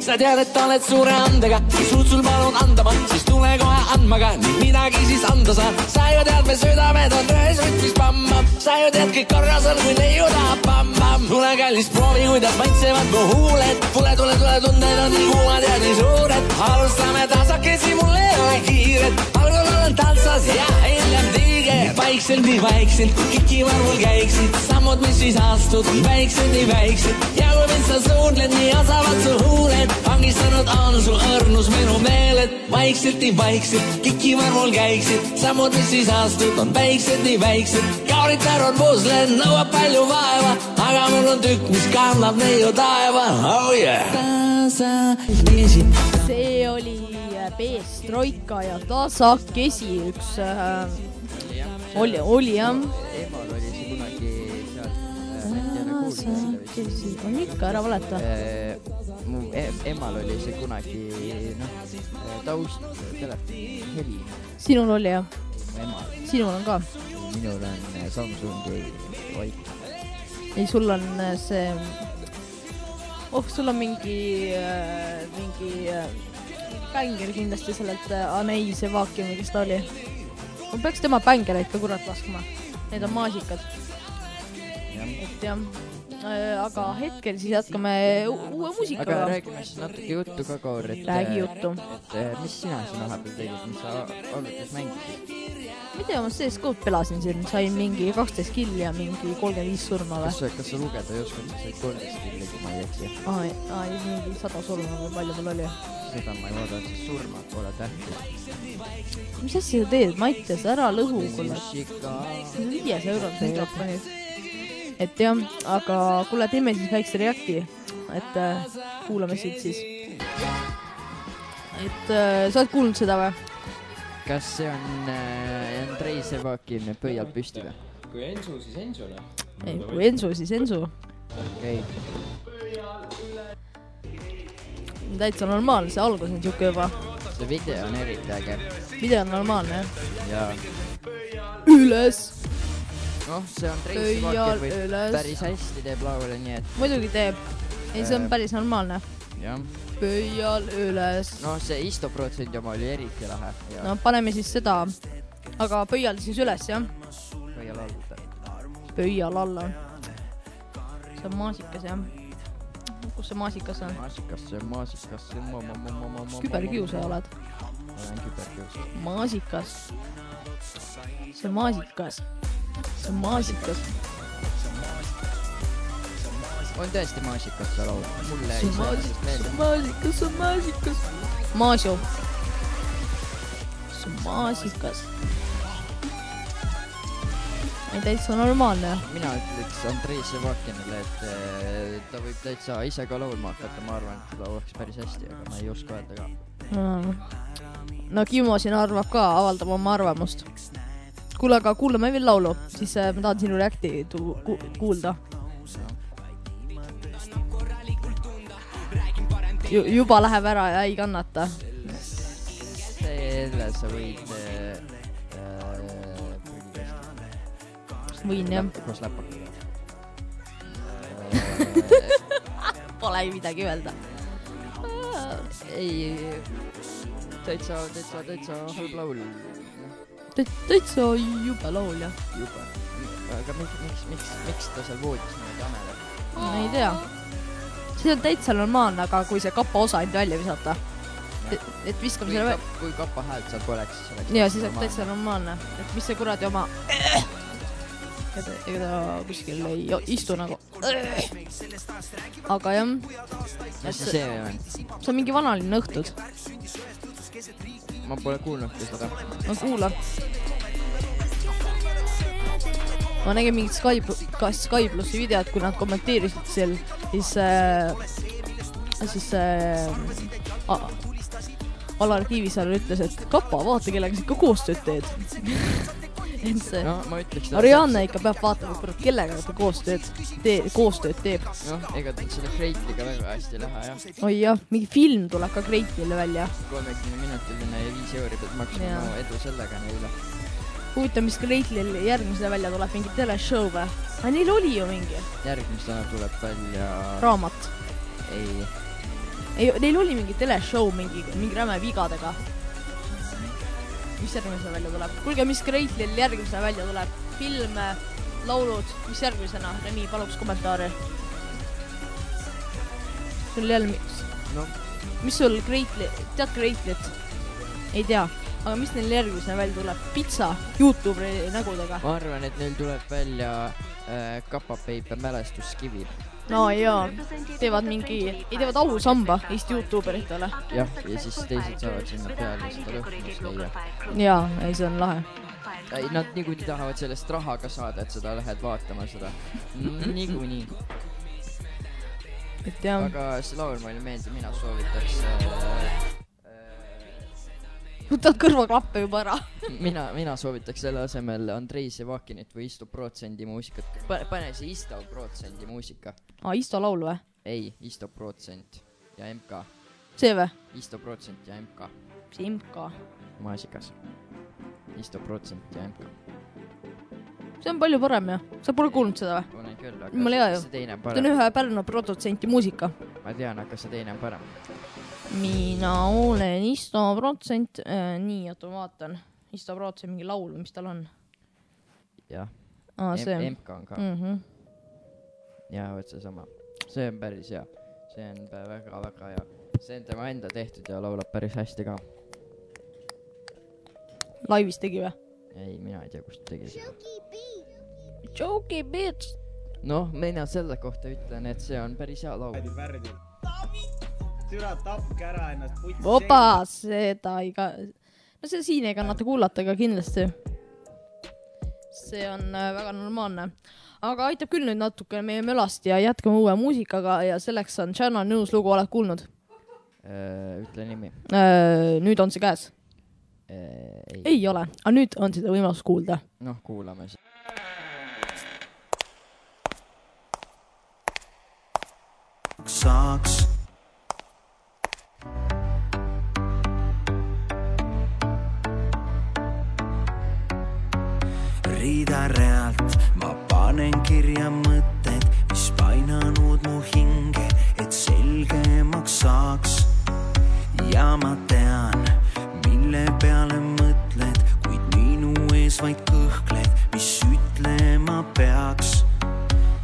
sa tead, et oled suure andega, suud sul palun anda ma, siis tule kohe andma ka. Midagi siis anda sa. sa ju tead, me südamed on ühes rütmis pamm-pamm, sa ju tead, kõik korras on, kui neiu tahab pamm-pamm. tule kallis, proovi, kuidas maitsevad mu huuled. tule, tule, tule, tunded on nii kuumad ja nii suured. alustame tasakesi, mul ei ole kiiret. algul olen tantsas ja hiljem tiige. vaikselt, nii vaikselt, kikivarvul käiksid sammud, mis siis astud, väiksed, nii väiksed ja kui mind sa suudled, nii osavad su huuled. vangistanud on su õrnus minu meeled, vaikselt, nii vaikselt, kikivarvul käiksid sammud, mis siis astud, on väiksed, nii väiksed. kauritar on pusle, nõuab palju vaeva, aga mul on tükk, mis kannab neiu taeva, oh yeah. see oli äh, B-s Troika ja Tasakesi üks äh,, oli, oli jah. emal oli see kunagi seal äh,, Tasakesi, on ikka, ära valeta. mu e- emal oli see kunagi noh, taust, telefoni heli, sinul oli jah? emal, sinul on ka? minul on äh, Samsungi Oik. ei, sul on äh, see, oh, sul on mingi, mingi äh, bänger kindlasti sellelt äh, Anei Sevakini, kes ta oli. ma peaks tema bängereid ka kurat laskma, need on maasikad. et jah, aga hetkel siis jätkame uue aga muusikaga. räägime siis natuke juttu ka, Kaur, et Räägi juttu. et äh, mis sina siin vahepeal tegid, mis sa arvutis mängisid? ma ei tea, ma CS-GO-d pelasin siin, sain mingi kaksteist killi ja mingi kolmkümmend viis surma või kas? sa, kas sa lugeda ei oska, sa said kolmteist killi, kui ma ei eksi. aa, ei, mingi sada surma või palju mul oli. seda ma ei vaadanud, sest surmad pole tähtis. mis asja sa teed, Mattias, ära lõhu, kuule. viies eurot mikrofonid. Et jah, aga kuule, teeme siis väikse reakti, et äh, kuulame siit siis. et äh, sa oled kuulnud seda või? kas see on äh, Andrei Sevakin pöialt püsti või? kui Ensu, siis Ensu noh. ei, kui Ensu, siis Ensu. okei. täitsa normaalne, see algus on siuke juba. see video on eriti äge. video on normaalne jah. jaa. üles. noh, see on Andrei Pöial Sevakin või üles. päris hästi teeb laule, nii et muidugi teeb. ei, see on Äh. päris normaalne. jah. pöial üles. noh, see Isto protsendi oma oli eriti lahe. no paneme siis seda, aga pöial siis üles jah, pöial alla. pöial alla. see on maasikas jah. kus see maasikas on? maasikas, see on maasikas, see on ma, ma, ma, ma, ma. küberkiusaja oled. olen küberkiusaja. maasikas. see on maasikas. See on maasikas. on tõesti maasikas see laul? mulle ei saa maasikas, meelde maasikas, see on maasikas. Maasio. see on maasikas. ei, täitsa normaalne. mina ütleks Andrei Sevakinile, et eh, ta võib täitsa ise ka laulma hakata, ma arvan, et ta laulaks päris hästi, aga ma ei oska öelda ka. no Kimo siin arvab ka, avaldab oma arvamust. kuule, aga kuulame veel laulu, siis äh, ma tahan sinu react'i ku- kuulda. juba läheb ära ja ei kannata. selle sa võid äh, prügikasti. Võin, jah. koos läpakaga. Pole midagi öelda. ei, täitsa, täitsa, täitsa halb laul. Täitsa jube laul jah. jube. aga miks, miks, miks, miks ta seal voodis niimoodi ameleb? ma ei tea. see on täitsa normaalne, aga kui see kapa osa ainult välja visata, et, et viskame kui selle kap-, kui kapa häält sealt poleks, siis oleks. ja siis oleks täitsa normaalne, et mis see kuradi oma. ega ta, ega ta kuskil ei istu nagu. aga jah. mis see on? see on mingi vanalinna õhtud. Ma pole kuulnudki seda. no kuula. ma nägin mingit Sky, ka Sky plussi videot, kui nad kommenteerisid seal, siis äh,, siis äh, A- Alar Kivisaar ütles, et Kapa, vaata, kellega sa ikka koostööd teed. *laughs* et see no. Arianne ikka peab vaatama, kurat, kellega ta koostööd tee-, koostööd teeb. noh, ega tal selle Kreitiga väga hästi ei lähe jah. oi jah, mingi film tuleb ka Kreitile välja. kolmekümne minutiline ja viis euri pead maksma no, edu sellega neile. huvitav, mis Kreitlil järgmisena välja tuleb, mingi teleshow või? aga neil oli ju mingi järgmisena tuleb välja. raamat. ei, ei, neil oli mingi teleshow mingi, mingi räme vigadega. Mis järgmisena välja tuleb? kuulge, mis Kreitlil järgmisena välja tuleb? film, laulud, mis järgmisena? Remi, paluks kommentaare. sul jälle, no mis sul Kreitli, tead Kreitlit? ei tea, aga mis neil järgmisena välja tuleb? pitsa, Youtuberi nägudega. ma arvan, et neil tuleb välja äh, Kapapeipe mälestuskivi. No jaa, teevad mingi, ei teevad ausamba Eesti Youtube eritele. jah, ja siis teised saavad sinna peale seda lõhkumist lüüa. jaa, ei see on lahe. ei, nad niikuinii tahavad sellest raha ka saada, et seda lähed vaatama seda. niikuinii. et jah, aga see laul mulle meeldib, mina soovitaks äh, võtad kõrvaklappe juba ära. mina, mina soovitaks selle asemel Andrei Sevakinit või Isto Protsendi muusikat. pane see Isto Protsendi muusika. aa, Isto laul või? ei, Isto Protsent ja MK. see või? Isto Protsent ja MK. see MK. maasikas. Isto Protsent ja MK. see on palju parem ju. sa pole kuulnud seda või? olen küll, aga hea ju. see teine on see on parem. ühe Pärnu produtsenti muusika. ma tean, aga see teine on parem. mina olen Isto protsent äh,, nii, oota ma vaatan. Isto protsent, mingi laul mis tal on? jah. aa, see. MK on ka mm. -hmm. Ja vot seesama, see on päris hea, see on väga-väga hea, see on tema enda tehtud ja laulab päris hästi ka. laivis tegi või? ei, mina ei tea, kust ta tegi seda. Jokey bitch. noh, mina selle kohta ütlen, et see on päris hea laul. türa tapke ära ennast putsi. opa, seda ei ka, no seda siin ei kannata kuulata ka kindlasti. see on äh, väga normaalne, aga aitab küll nüüd natuke meie mölast ja jätkame uue muusikaga ja selleks on Shannon News lugu, oled kuulnud? Äh, ütle nimi. nüüd on see käes. ei, ei ole, aga nüüd on seda võimalus kuulda. noh, kuulame siis. saaks. Panen kirja mõtted, mis painanud mu hinge, et selgemaks saaks. ja ma tean, mille peale mõtled, kuid minu ees vaid kõhkled, mis ütlema peaks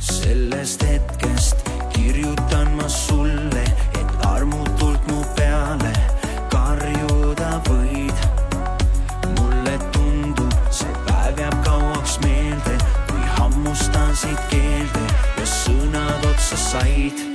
sellest hetkest kirjutan ma sulle, sight.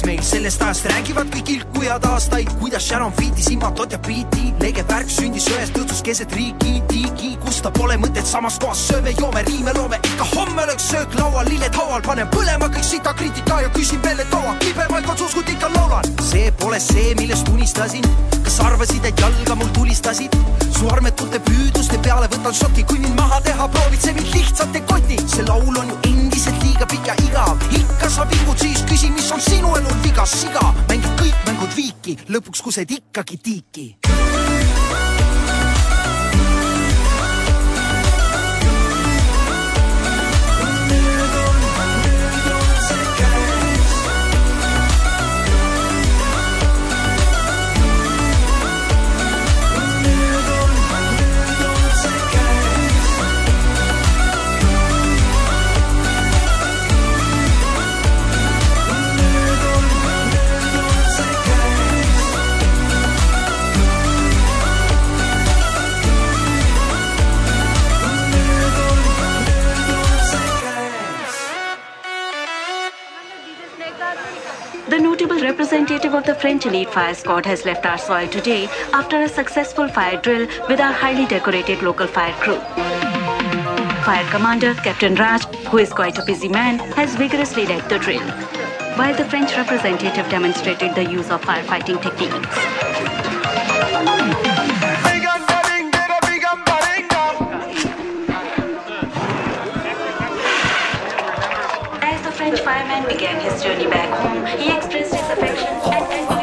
käes meil, sellest ajast räägivad kõik ilkujad aastaid, kuidas Sharon Feeti Simatot ja Beat'i lege värk sündis ühes tõtsus keset riiki, tiigi, kus ta pole mõtet samas kohas sööme, joome, riime, loome, ikka homme oleks söök laual, lilled haual, panen põlema kõik sita kriitika ja küsin veel, et kaua kibevaid on suskut ikka laulan. see pole see, millest unistasin, kas arvasid, et jalga mul tulistasid? Su armetute püüdluste peale võtan šoti, kui mind maha teha proovid, see mind lihtsalt ei koti. see laul on ju endiselt liiga pikk ja igav, ikka sa vingud, siis küsi, mis on sinu elul viga, siga, mängid kõik mängud viiki, lõpuks kused ikkagi tiiki. The elite fire squad has left our soil today after a successful fire drill with our highly decorated local fire crew. Fire Commander Captain Raj, who is quite a busy man, has vigorously led the drill, while the French representative demonstrated the use of firefighting techniques. French fireman began his journey back home, he expressed his affection and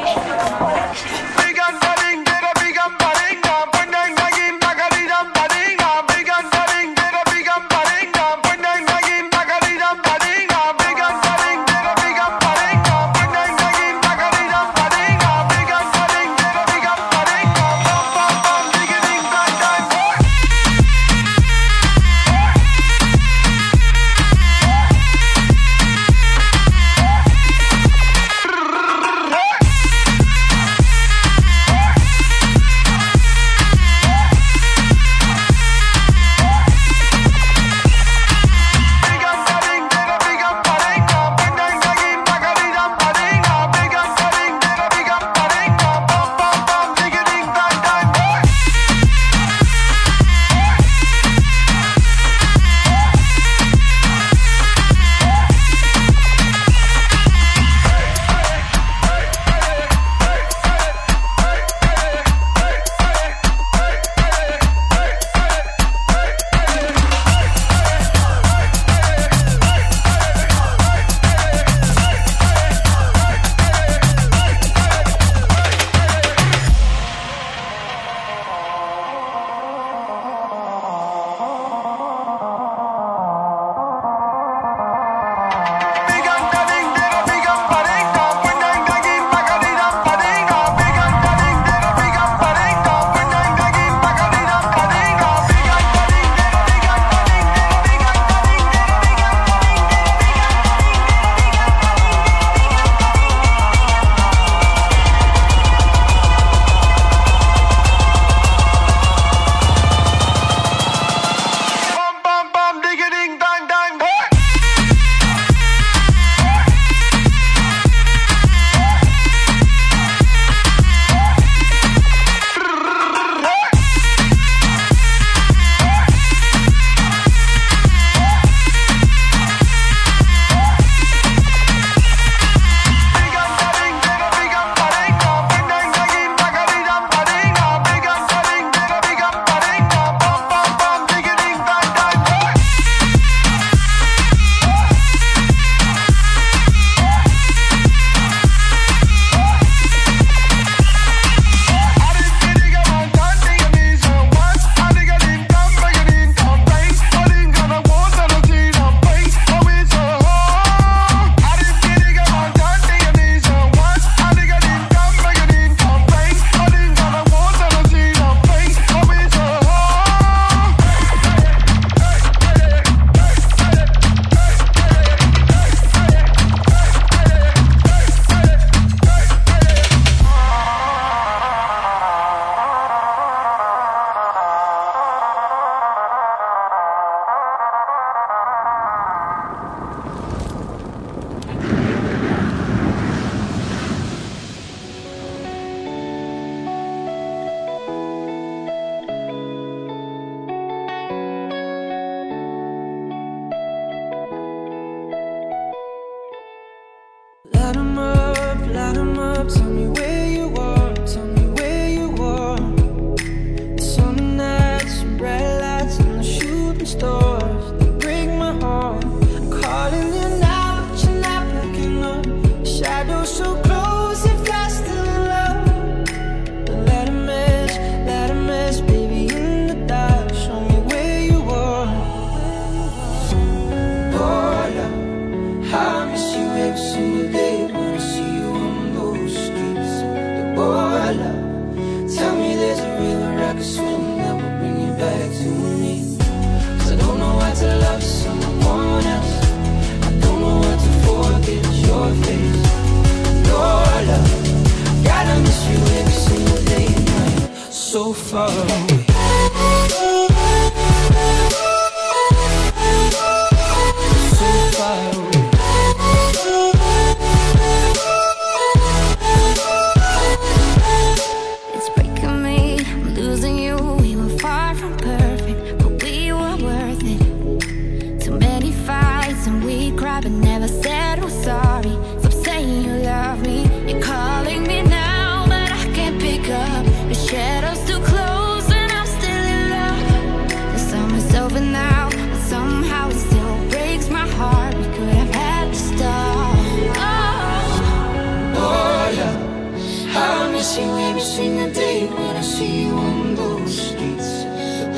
never seen a day when I see you on those streets.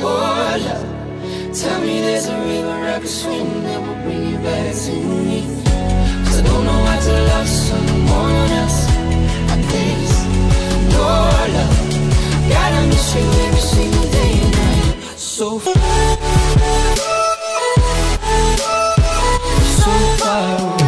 Oh, love, tell me there's a river I could swim that will bring you back to me. Cause I don't know how to love someone else like this. Love, gotta miss you every single day and night. So far. So far.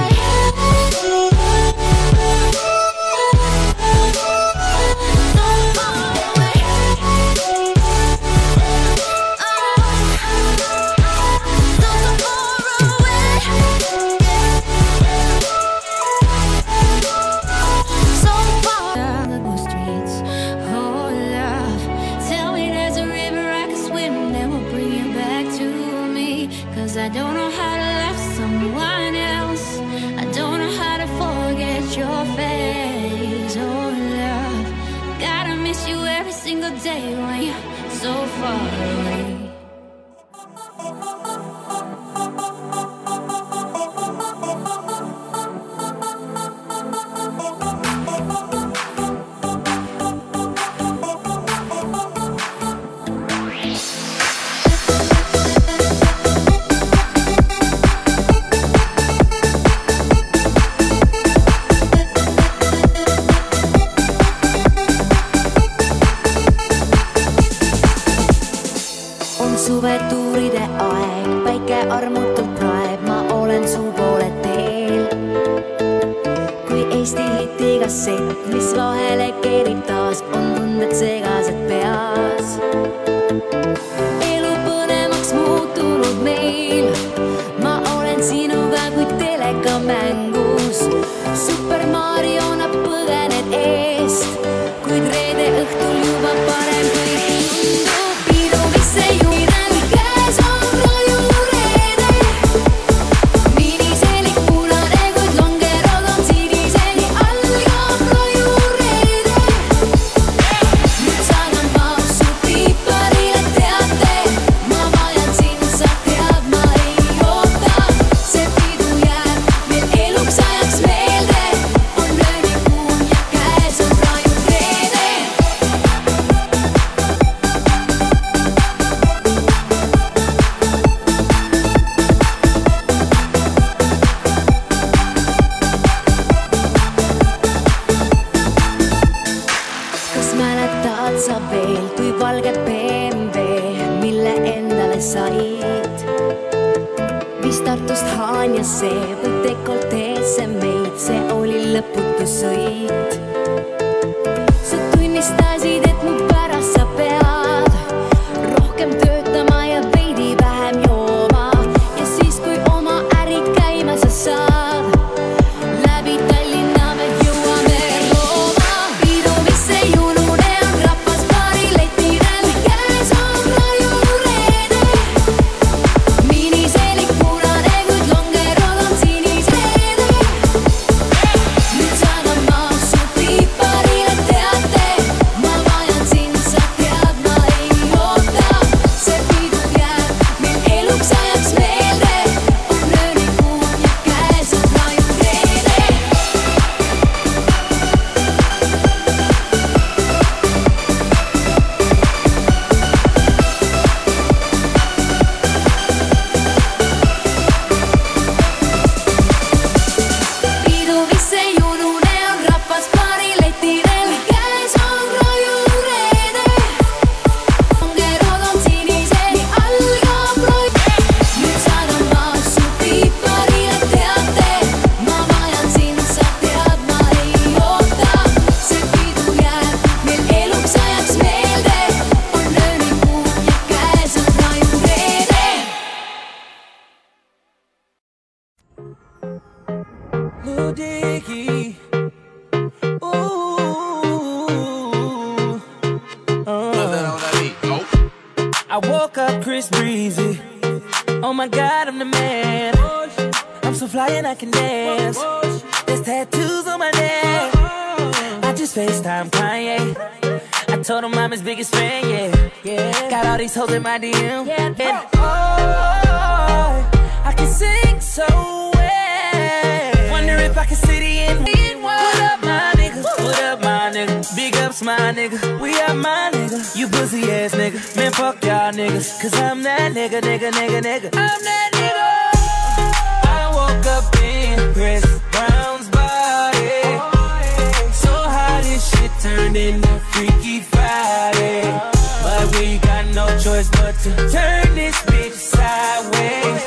Choice but to turn this bitch sideways.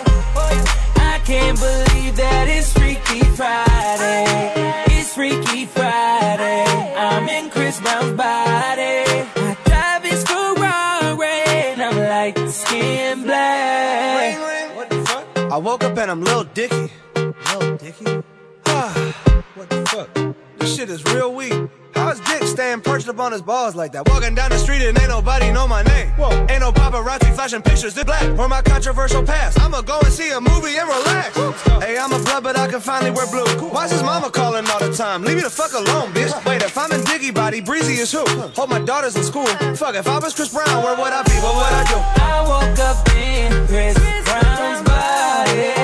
I can't believe that it's Freaky Friday. It's Freaky Friday. I'm in Chris Brown's body. I drive his Ferrari. And I'm like skin black. I woke up and I'm Lil Dicky. Perched up on his balls like that? Walking down the street and ain't nobody know my name. Whoa. Ain't no paparazzi flashing pictures, this black or my controversial past. I'ma go and see a movie and relax. Hey, I'm a blood, but I can finally wear blue. Why's his mama calling all the time? Leave me the fuck alone, bitch. Wait, if I'm in Diggy body, Breezy is who? Hope my daughter's in school. Fuck, if I was Chris Brown, where would I be? What would I do? I woke up in Chris Brown's body.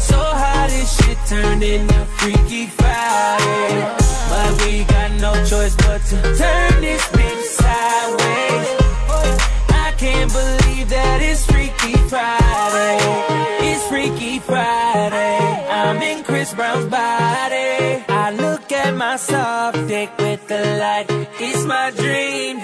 So how this shit turned into Freaky Friday. But we got no choice but to turn this bitch sideways. I can't believe that it's Freaky Friday. It's Freaky Friday. I'm in Chris Brown's body. I look at my soft dick with the light. It's my dream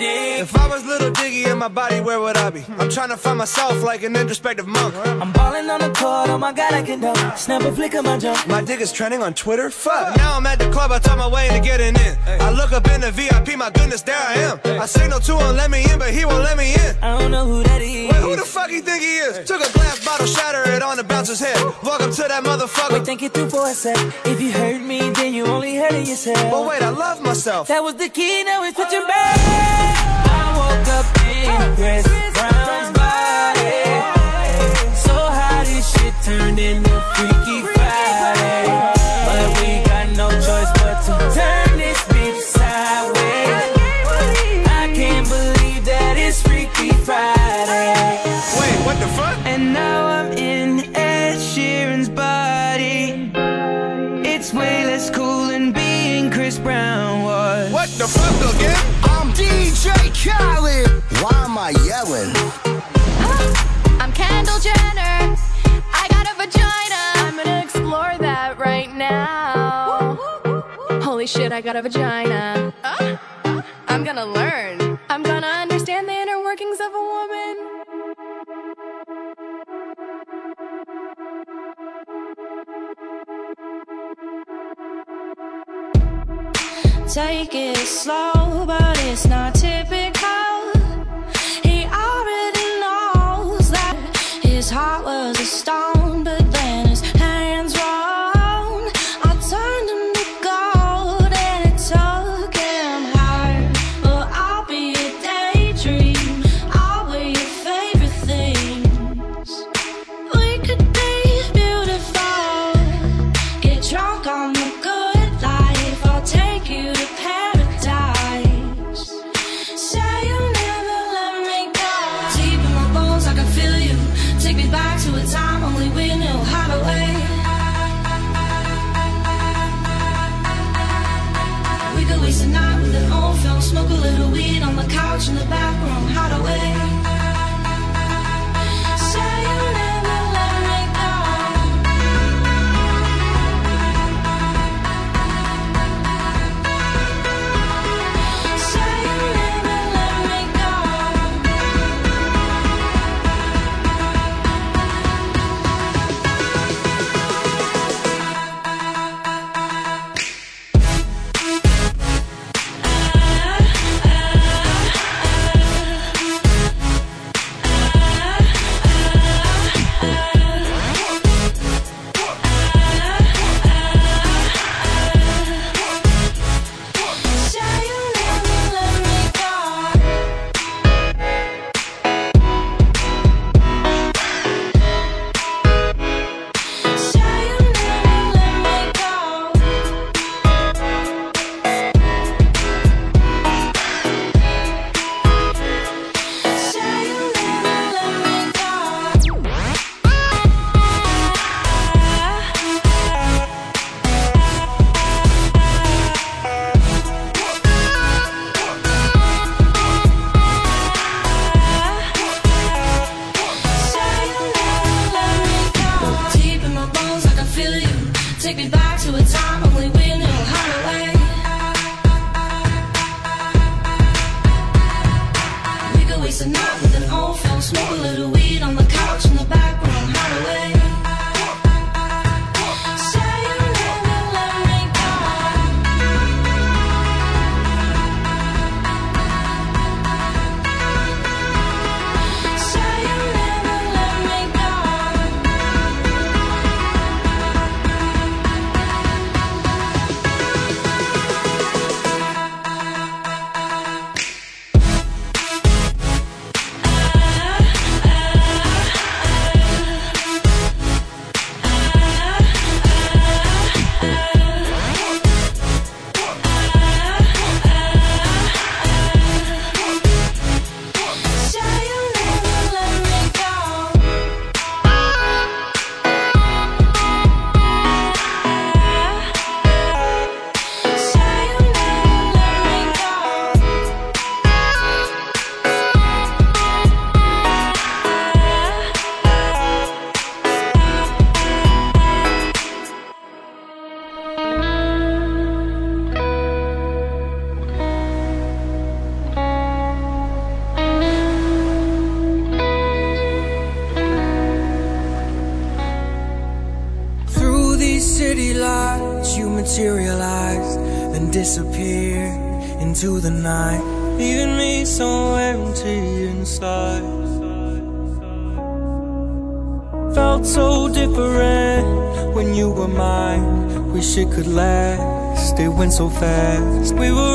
Diggy in my body, where would I be? I'm trying to find myself like an introspective monk. I'm balling on the court, oh my god, I can dunk. Snap a flick of my jump. My dick is trending on Twitter. Fuck. Now I'm at the club, I talk my way into getting in. I look up in the VIP, my goodness, there I am. I signal to him, let me in, but he won't let me in. I don't know who that is. Wait, who the fuck you think he is? Took a glass bottle, shatter it on the bouncer's head. Welcome to that motherfucker. Wait, think it through for a sec. If you hurt me, then you only hurting yourself. But wait, I love myself. That was the key, now it's switching back. Woke up in Chris Brown's body. So how shit turned into Freaky Friday. DJ Khaled. Why am I yelling? I'm Kendall Jenner. I got a vagina. I'm gonna explore that right now. Holy shit, I got a vagina. I'm gonna learn. I'm gonna understand the inner workings of a woman. Take it slow, but it's not typical. He already knows that his heart was a stone, so fast. We were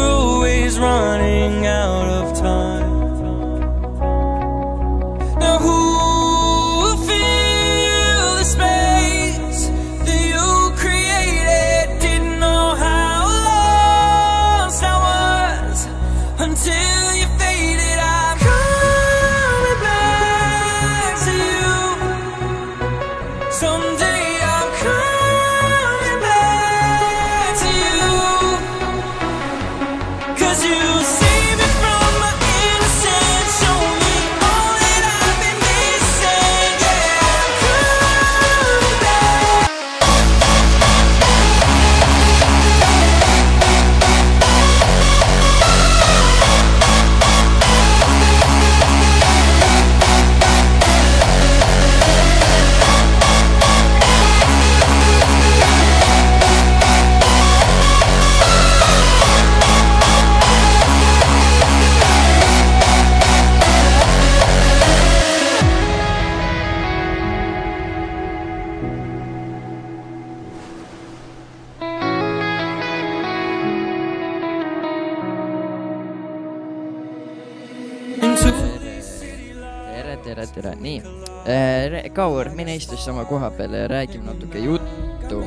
mine istu sama koha peale ja räägime natuke juttu.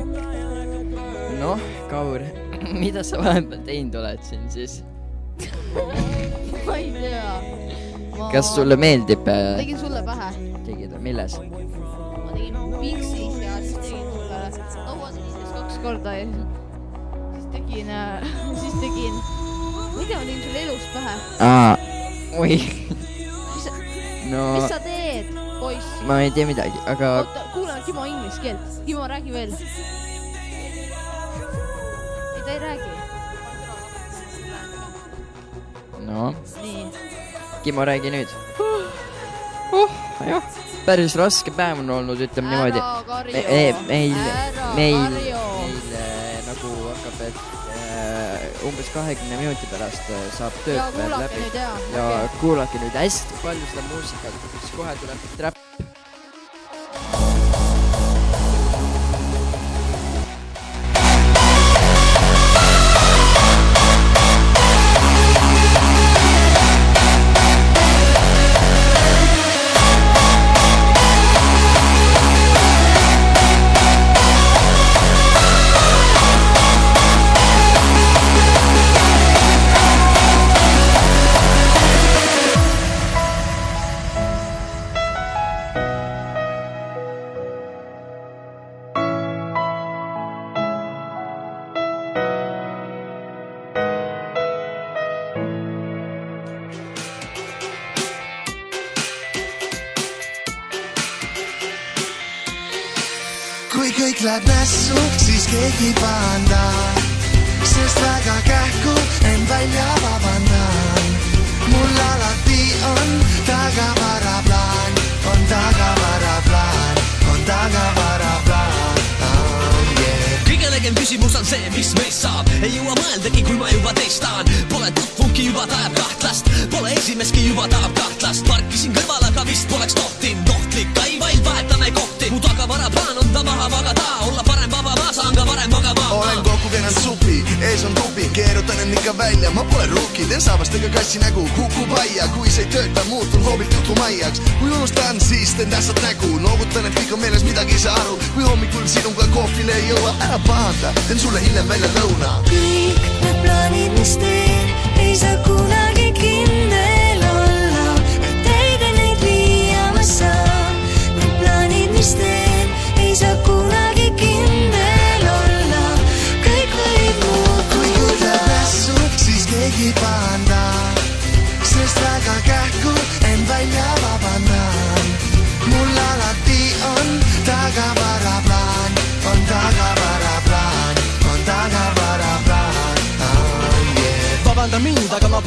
noh, Kaur, *laughs* mida sa vahepeal teinud oled siin siis *laughs* ma ei tea ma.... kas sulle meeldib? Äh, tegin sulle pähe. tegid, milles? ma tegin Pixis ja siis tegin sulle lauasellistes kaks korda ja siis tegin, siis tegin, ma ei tea, ma tegin sulle elus pähe. aa, oi. mis sa, no... mis sa teed? ma ei tea midagi, aga. oota, kuulame Timo inglise keelt. Timo, räägi veel. ei, ta ei räägi. no. nii. Timo, räägi nüüd huh.. Oh, jah, päris raske päev on olnud, ütleme niimoodi. Me, meil, meil, meil äh, nagu hakkab, et äh, umbes kahekümne minuti pärast äh, saab tööpäev läbi. ja, ja okay. kuulake nüüd hästi palju seda muusikat, siis kohe tuleb trap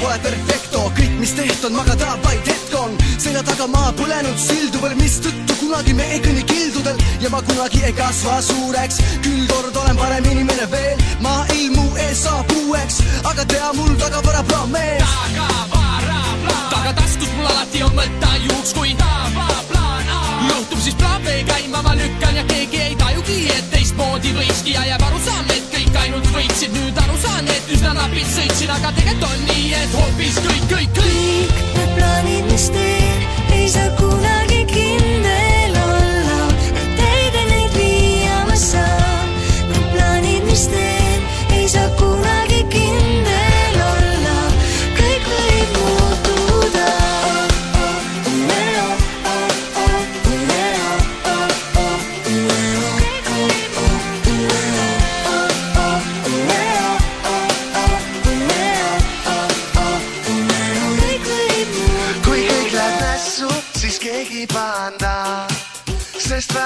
pole perfekto, kõik mis teht on, magada vaid hetk on. Selja taga maa põlenud sildu veel, mistõttu kunagi me ei kõnni kildudel. Ja ma kunagi ei kasva suureks. Küll kord olen parem inimene veel, ma ilmu ees saab uueks aga tea mul taga varapla mees tagavarapla tagataskus mul alati on mõtta juhuks kui tavaplaan juhtub siis plaan B käima ma lükkan ja keegi ei tajugi, et teistmoodi võikski ja jääb arusaam, et kõik ainult võiksid nüüd aru saan, et üsna napilt sõitsin, aga tegelikult on nii, et hoopis kõik, kõik, kõik. Need plaanid, mis teen, ei saa kunagi kindel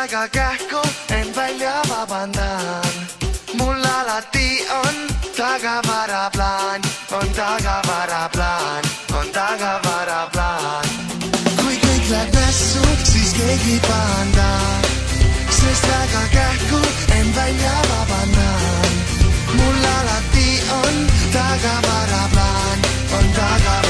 väga kähku end välja vabandan. mul alati on tagavaraplaan, on tagavaraplaan, on tagavaraplaan. kui kõik läheb nässu, siis keegi ei pahanda, sest väga kähku end välja vabandan. mul alati on tagavaraplaan, on tagavaraplaan,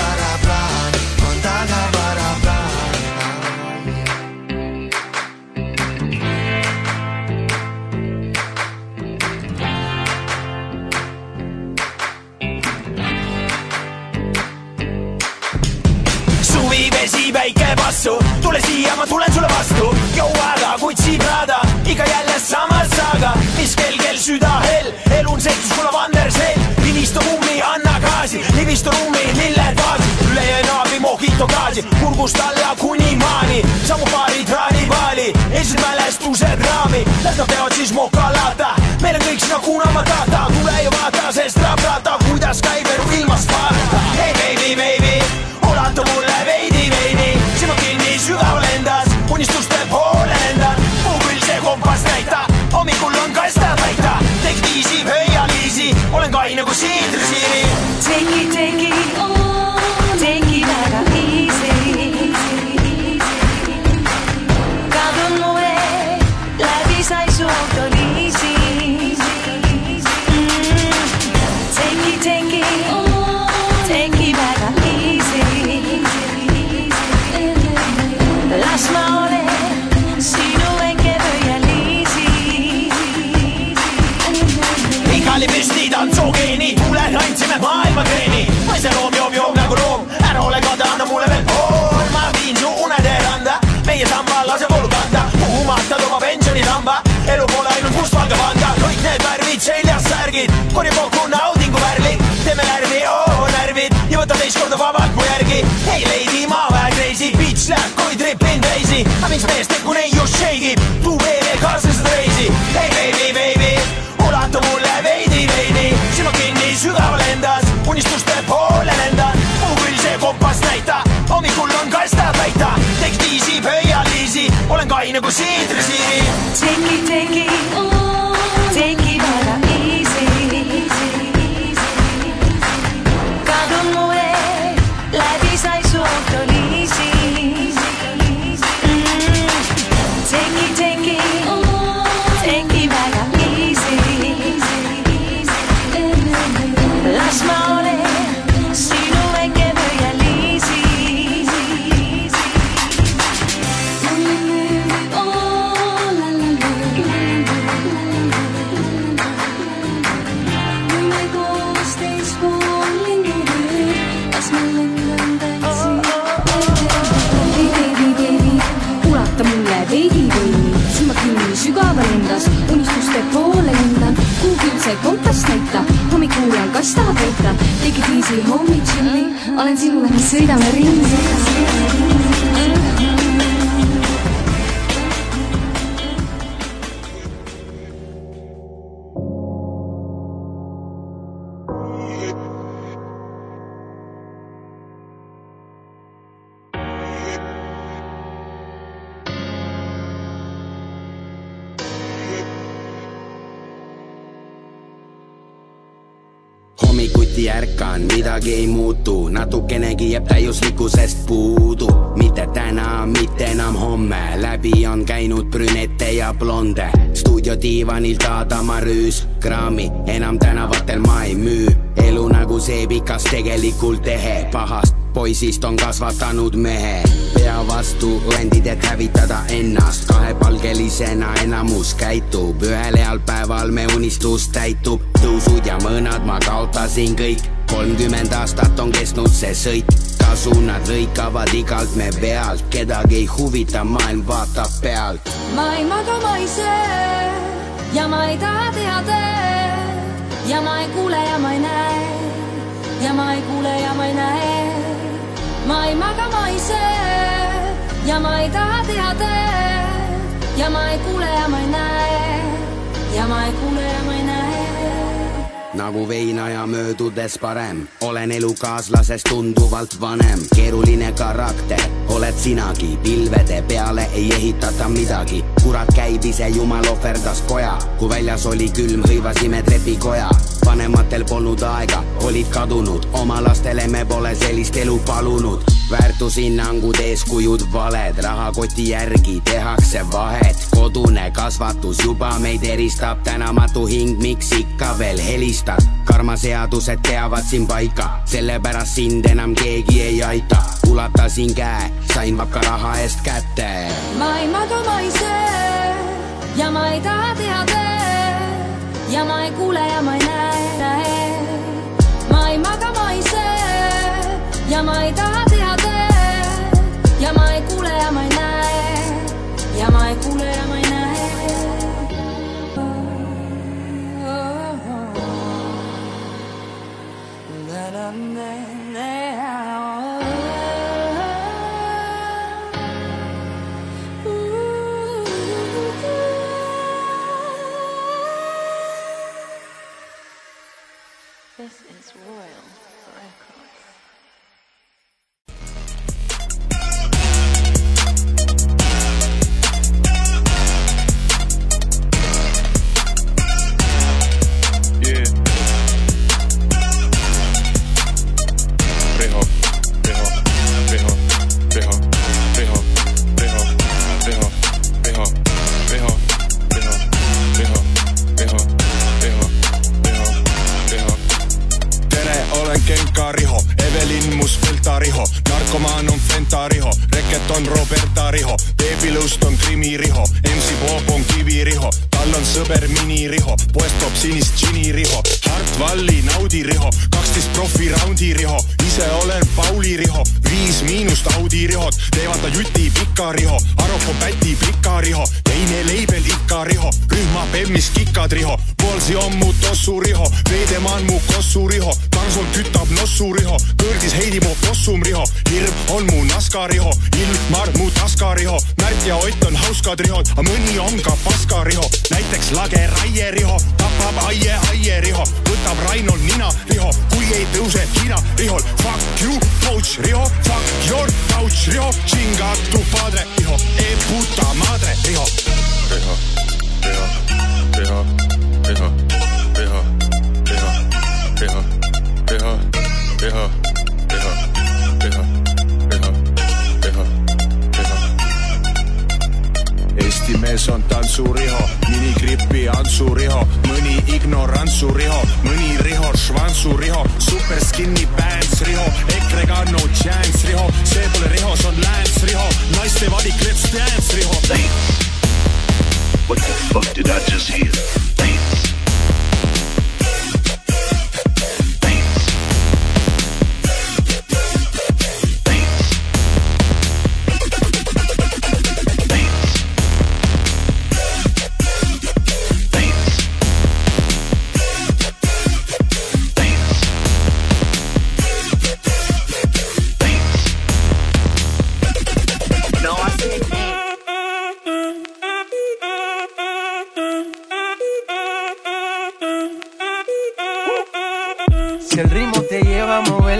tule siia, ma tulen sulle vastu. jõuaga, kuid sibrada, ikka jälle sama saaga, mis kell, kell süda hell, elun sekkus, kuule vandersell, livistu kummi, anna gaasi, livistu ruumi, lilled vaasi, üle jõe naabi, mojito gaasi, kurgust alla kuni maani, samu paari traanipaali, esimesed mälestused raami, las nad teevad siis mokalata, meil on kõik sina kuna matata, tule ja vaata, sest rabrata, kuidas käib elu ilmast vaadata, hei baby, baby. Ulata mulle olen kaine kui siidrisiiri. Seljas särgid, korja kokku naudinguvärvid, teeme närvi, oo närvid. Ja võta teist korda vabalt mu järgi, ei leidi ma vähe crazy, bitch läheb kui tripin reisi, aga miks mees tekku neiu shake'ib, tuu veele kaaslased reisi, ei baby, baby, ulata mulle veidi, veidi, silmad kinni sügaval endas, unistuste poole lendan, mu küll see kompass näita, hommikul on kasta täita, teeks viisi, pöialiisi, olen kaine kui siidrisiiri. Take it, take it, see kompass näita, hommikul on kass tahab täita, take it easy homie chill'i, olen sinu läbi, sõidame ringi. Hommikuti ärkan, midagi ei muutu, natukenegi jääb täiuslikkusest puudu. mitte täna, mitte enam homme, läbi on käinud brünette ja blonde. stuudiodiivanil taadama rüüs, kraami enam tänavatel ma ei müü. elu nagu seebikas tegelikult ehe, pahast poisist on kasvatanud mehe. pea vastu õendid, et hävitada ennast, kahepalgelisena enamus käitub, ühel heal päeval me unistus täitub, tõusud ja mõõnad ma kaotasin kõik, kolmkümmend aastat on kestnud see sõit, tasunnad lõikavad igalt me pealt, kedagi ei huvita, maailm vaatab pealt. ma ei maga, ma ei söö ja ma ei taha teha tööd. Ja ma ei kuule ja ma ei näe. Ja ma ei kuule ja ma ei näe. Ma ei maga, ma ei söö ja ma ei taha teha tööd. Ja ma ei kuule ja ma ei näe. Ja ma ei kuule ja ma ei näe. nagu veinaja möödudes parem, olen elukaaslasest tunduvalt vanem, keeruline karakter, oled sinagi, pilvede peale ei ehitata midagi, kurat käib ise, jumal ohverdas koja, kui väljas oli külm, hõivasime trepikoja, vanematel polnud aega, olid kadunud, oma lastele me pole sellist elu palunud, väärtushinnangud, eeskujud valed, rahakoti järgi tehakse vahet, kodune kasvatus juba meid eristab, tänamatu hing, miks ikka veel helistad, karmaseadused peavad siin paika, sellepärast sind enam keegi ei aita, ulatasin käe, sain vaka raha eest kätte. Ma ei maga, ma ei söö ja ma ei taha teha tööd ja ma ei kuule ja ma ei näe. ma ei maga, ma ei söö. Ja ma ei taha teha tööd. Ja ma ei kuule ja ma ei näe. Ja ma ei kuule ja ma ei näe. This ma non fentariho. On Roberta Riho, beebilõust on Krimi Riho, MC Bob on Kivi Riho, tal on sõber Mini Riho, poest toob sinist džini Riho, Hart Valli naudi Riho, kaksteist profi raundi Riho, ise olen Pauli Riho, viis miinust Audi Rihot, teevad ta juti pika Riho, Aroko päti pika Riho, teine leibel ikka Riho, rühma Bemmis kikad Riho, Poolsi on mu tossu Riho, Veedemaa on mu kossu Riho, Tarsol kütab nossu Riho, kõrdis Heidi mu possum Riho, hirm on mu naska Riho, Ilmar mu taska Riho, Märt ja Ott on hauskad Rihod, aga mõni on ka paska Riho, näiteks lage Raie Riho, tapab aie aie Riho, võtab Rainol nina Riho, kui ei tõuse Hiina Rihol, fuck you, coach Riho, fuck your couch Riho, chinga tu padre Riho, e puta madre. Riho, Riho, Riho, Riho, Riho, mees on tantsuriho, minigripi Antsu-Riho, mõni ignorantsu Riho, mõni Riho Švantsu-Riho, super skinny pants Riho, EKRE-ga no chance Riho, see pole Riho, see on Lance Riho, naiste valik let's dance Riho. What the fuck did I just hear?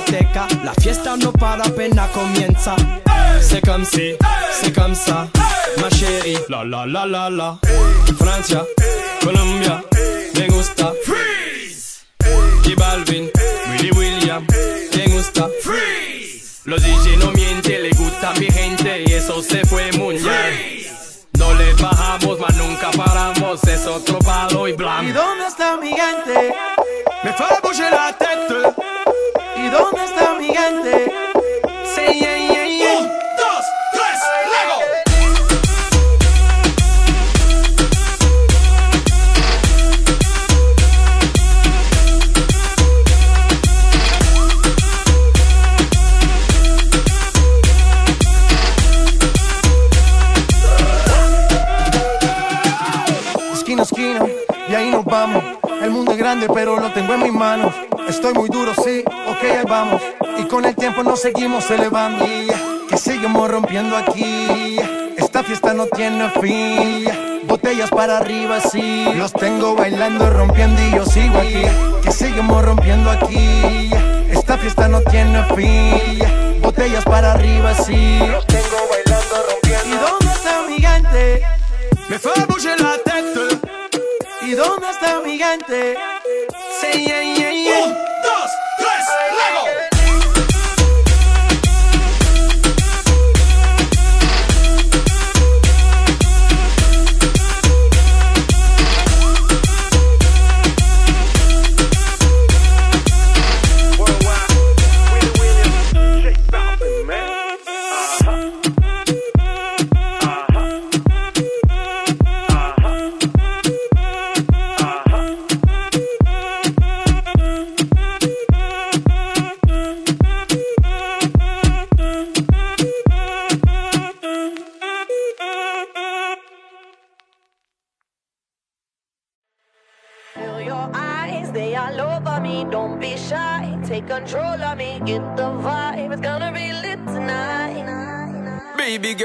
Discoteca, la fiesta no para apenas comienza. C'est comme si, c'est comme ça, ma chérie. La la la la la. Francia, Colombia, me gusta. Freeze. Y Balvin, Willy William, me gusta. Freeze. Los DJ no mienten, le gusta mi gente y eso se fue muy bien. No le bajamos, mas nunca paramos, es otro palo y ¿Y blanco. dónde está mi gente? Me fait bouger la tête. ¿Y dónde está mi gente? Say yeah, yeah, yeah. Un, dos, tres, Lego. Esquina esquina, y ahí nos vamos. El mundo es grande, pero lo tengo en mis manos. Estoy muy duro, sí, ok, ahí vamos. Y con el tiempo nos seguimos elevando. Que seguimos rompiendo aquí. Esta fiesta no tiene fin. Botellas para arriba, sí. Los tengo bailando, rompiendo y yo sigo aquí. Que seguimos rompiendo aquí. Esta fiesta no tiene fin. Botellas para arriba, sí. Los tengo bailando, rompiendo. ¿Y dónde está mi gente? Me fait bouger la tête. ¿Y dónde está mi gente? Yeah, yeah,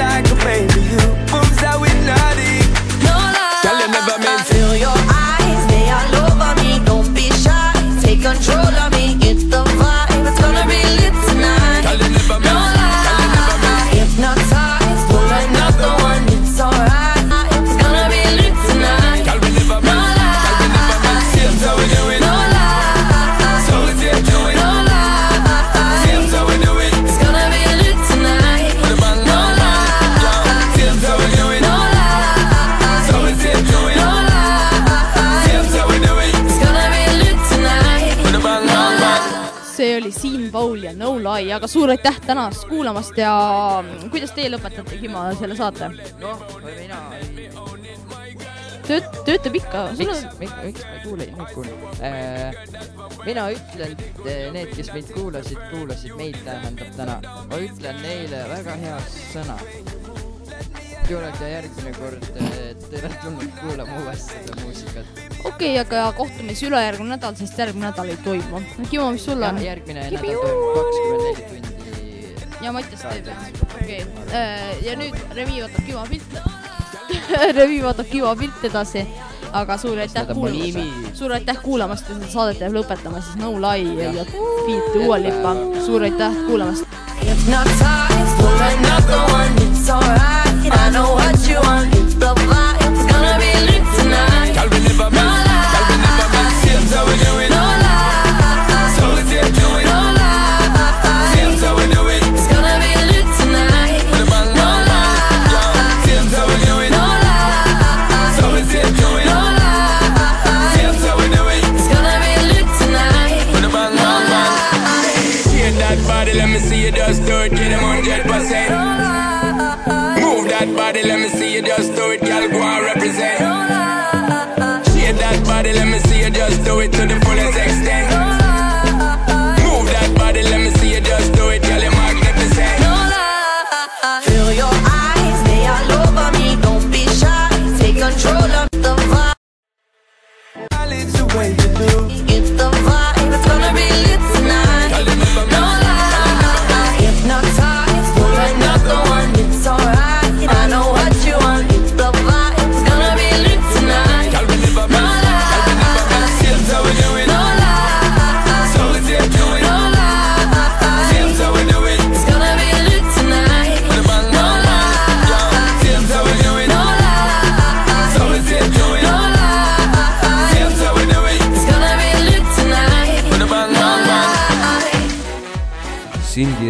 like aga suur aitäh tänast kuulamast ja kuidas teie lõpetate Kimo selle saate? noh, mina ei, tööt-, töötab ikka, miks miks, miks ma ei kuule, nüüd kuulen äh,. mina ütlen, need, kes meid kuulasid, kuulasid meid, tähendab täna. ma ütlen neile väga head sõna. Kuulake järgmine kord, tere tulnud kuulama uuesti seda muusikat. okei okay,, aga kohtume siis ülejärgmine nädal, sest järgmine nädal ei toimu. Kimo, mis sul on? järgmine nädal toimub kakskümmend neli tundi. ja Mattias teeb, okei. ja nüüd Remi võtab Kimo pilte. *laughs* Remi võtab Kimo pilte edasi, aga suur aitäh kuulamast suur aitäh kuulamast ja seda saadet jääb lõpetama siis No Lie ja Beat Dua Lipa. suur aitäh kuulamast. Hypnotized, pull another one, alright. I know what you want, it's the vibe.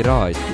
raadio.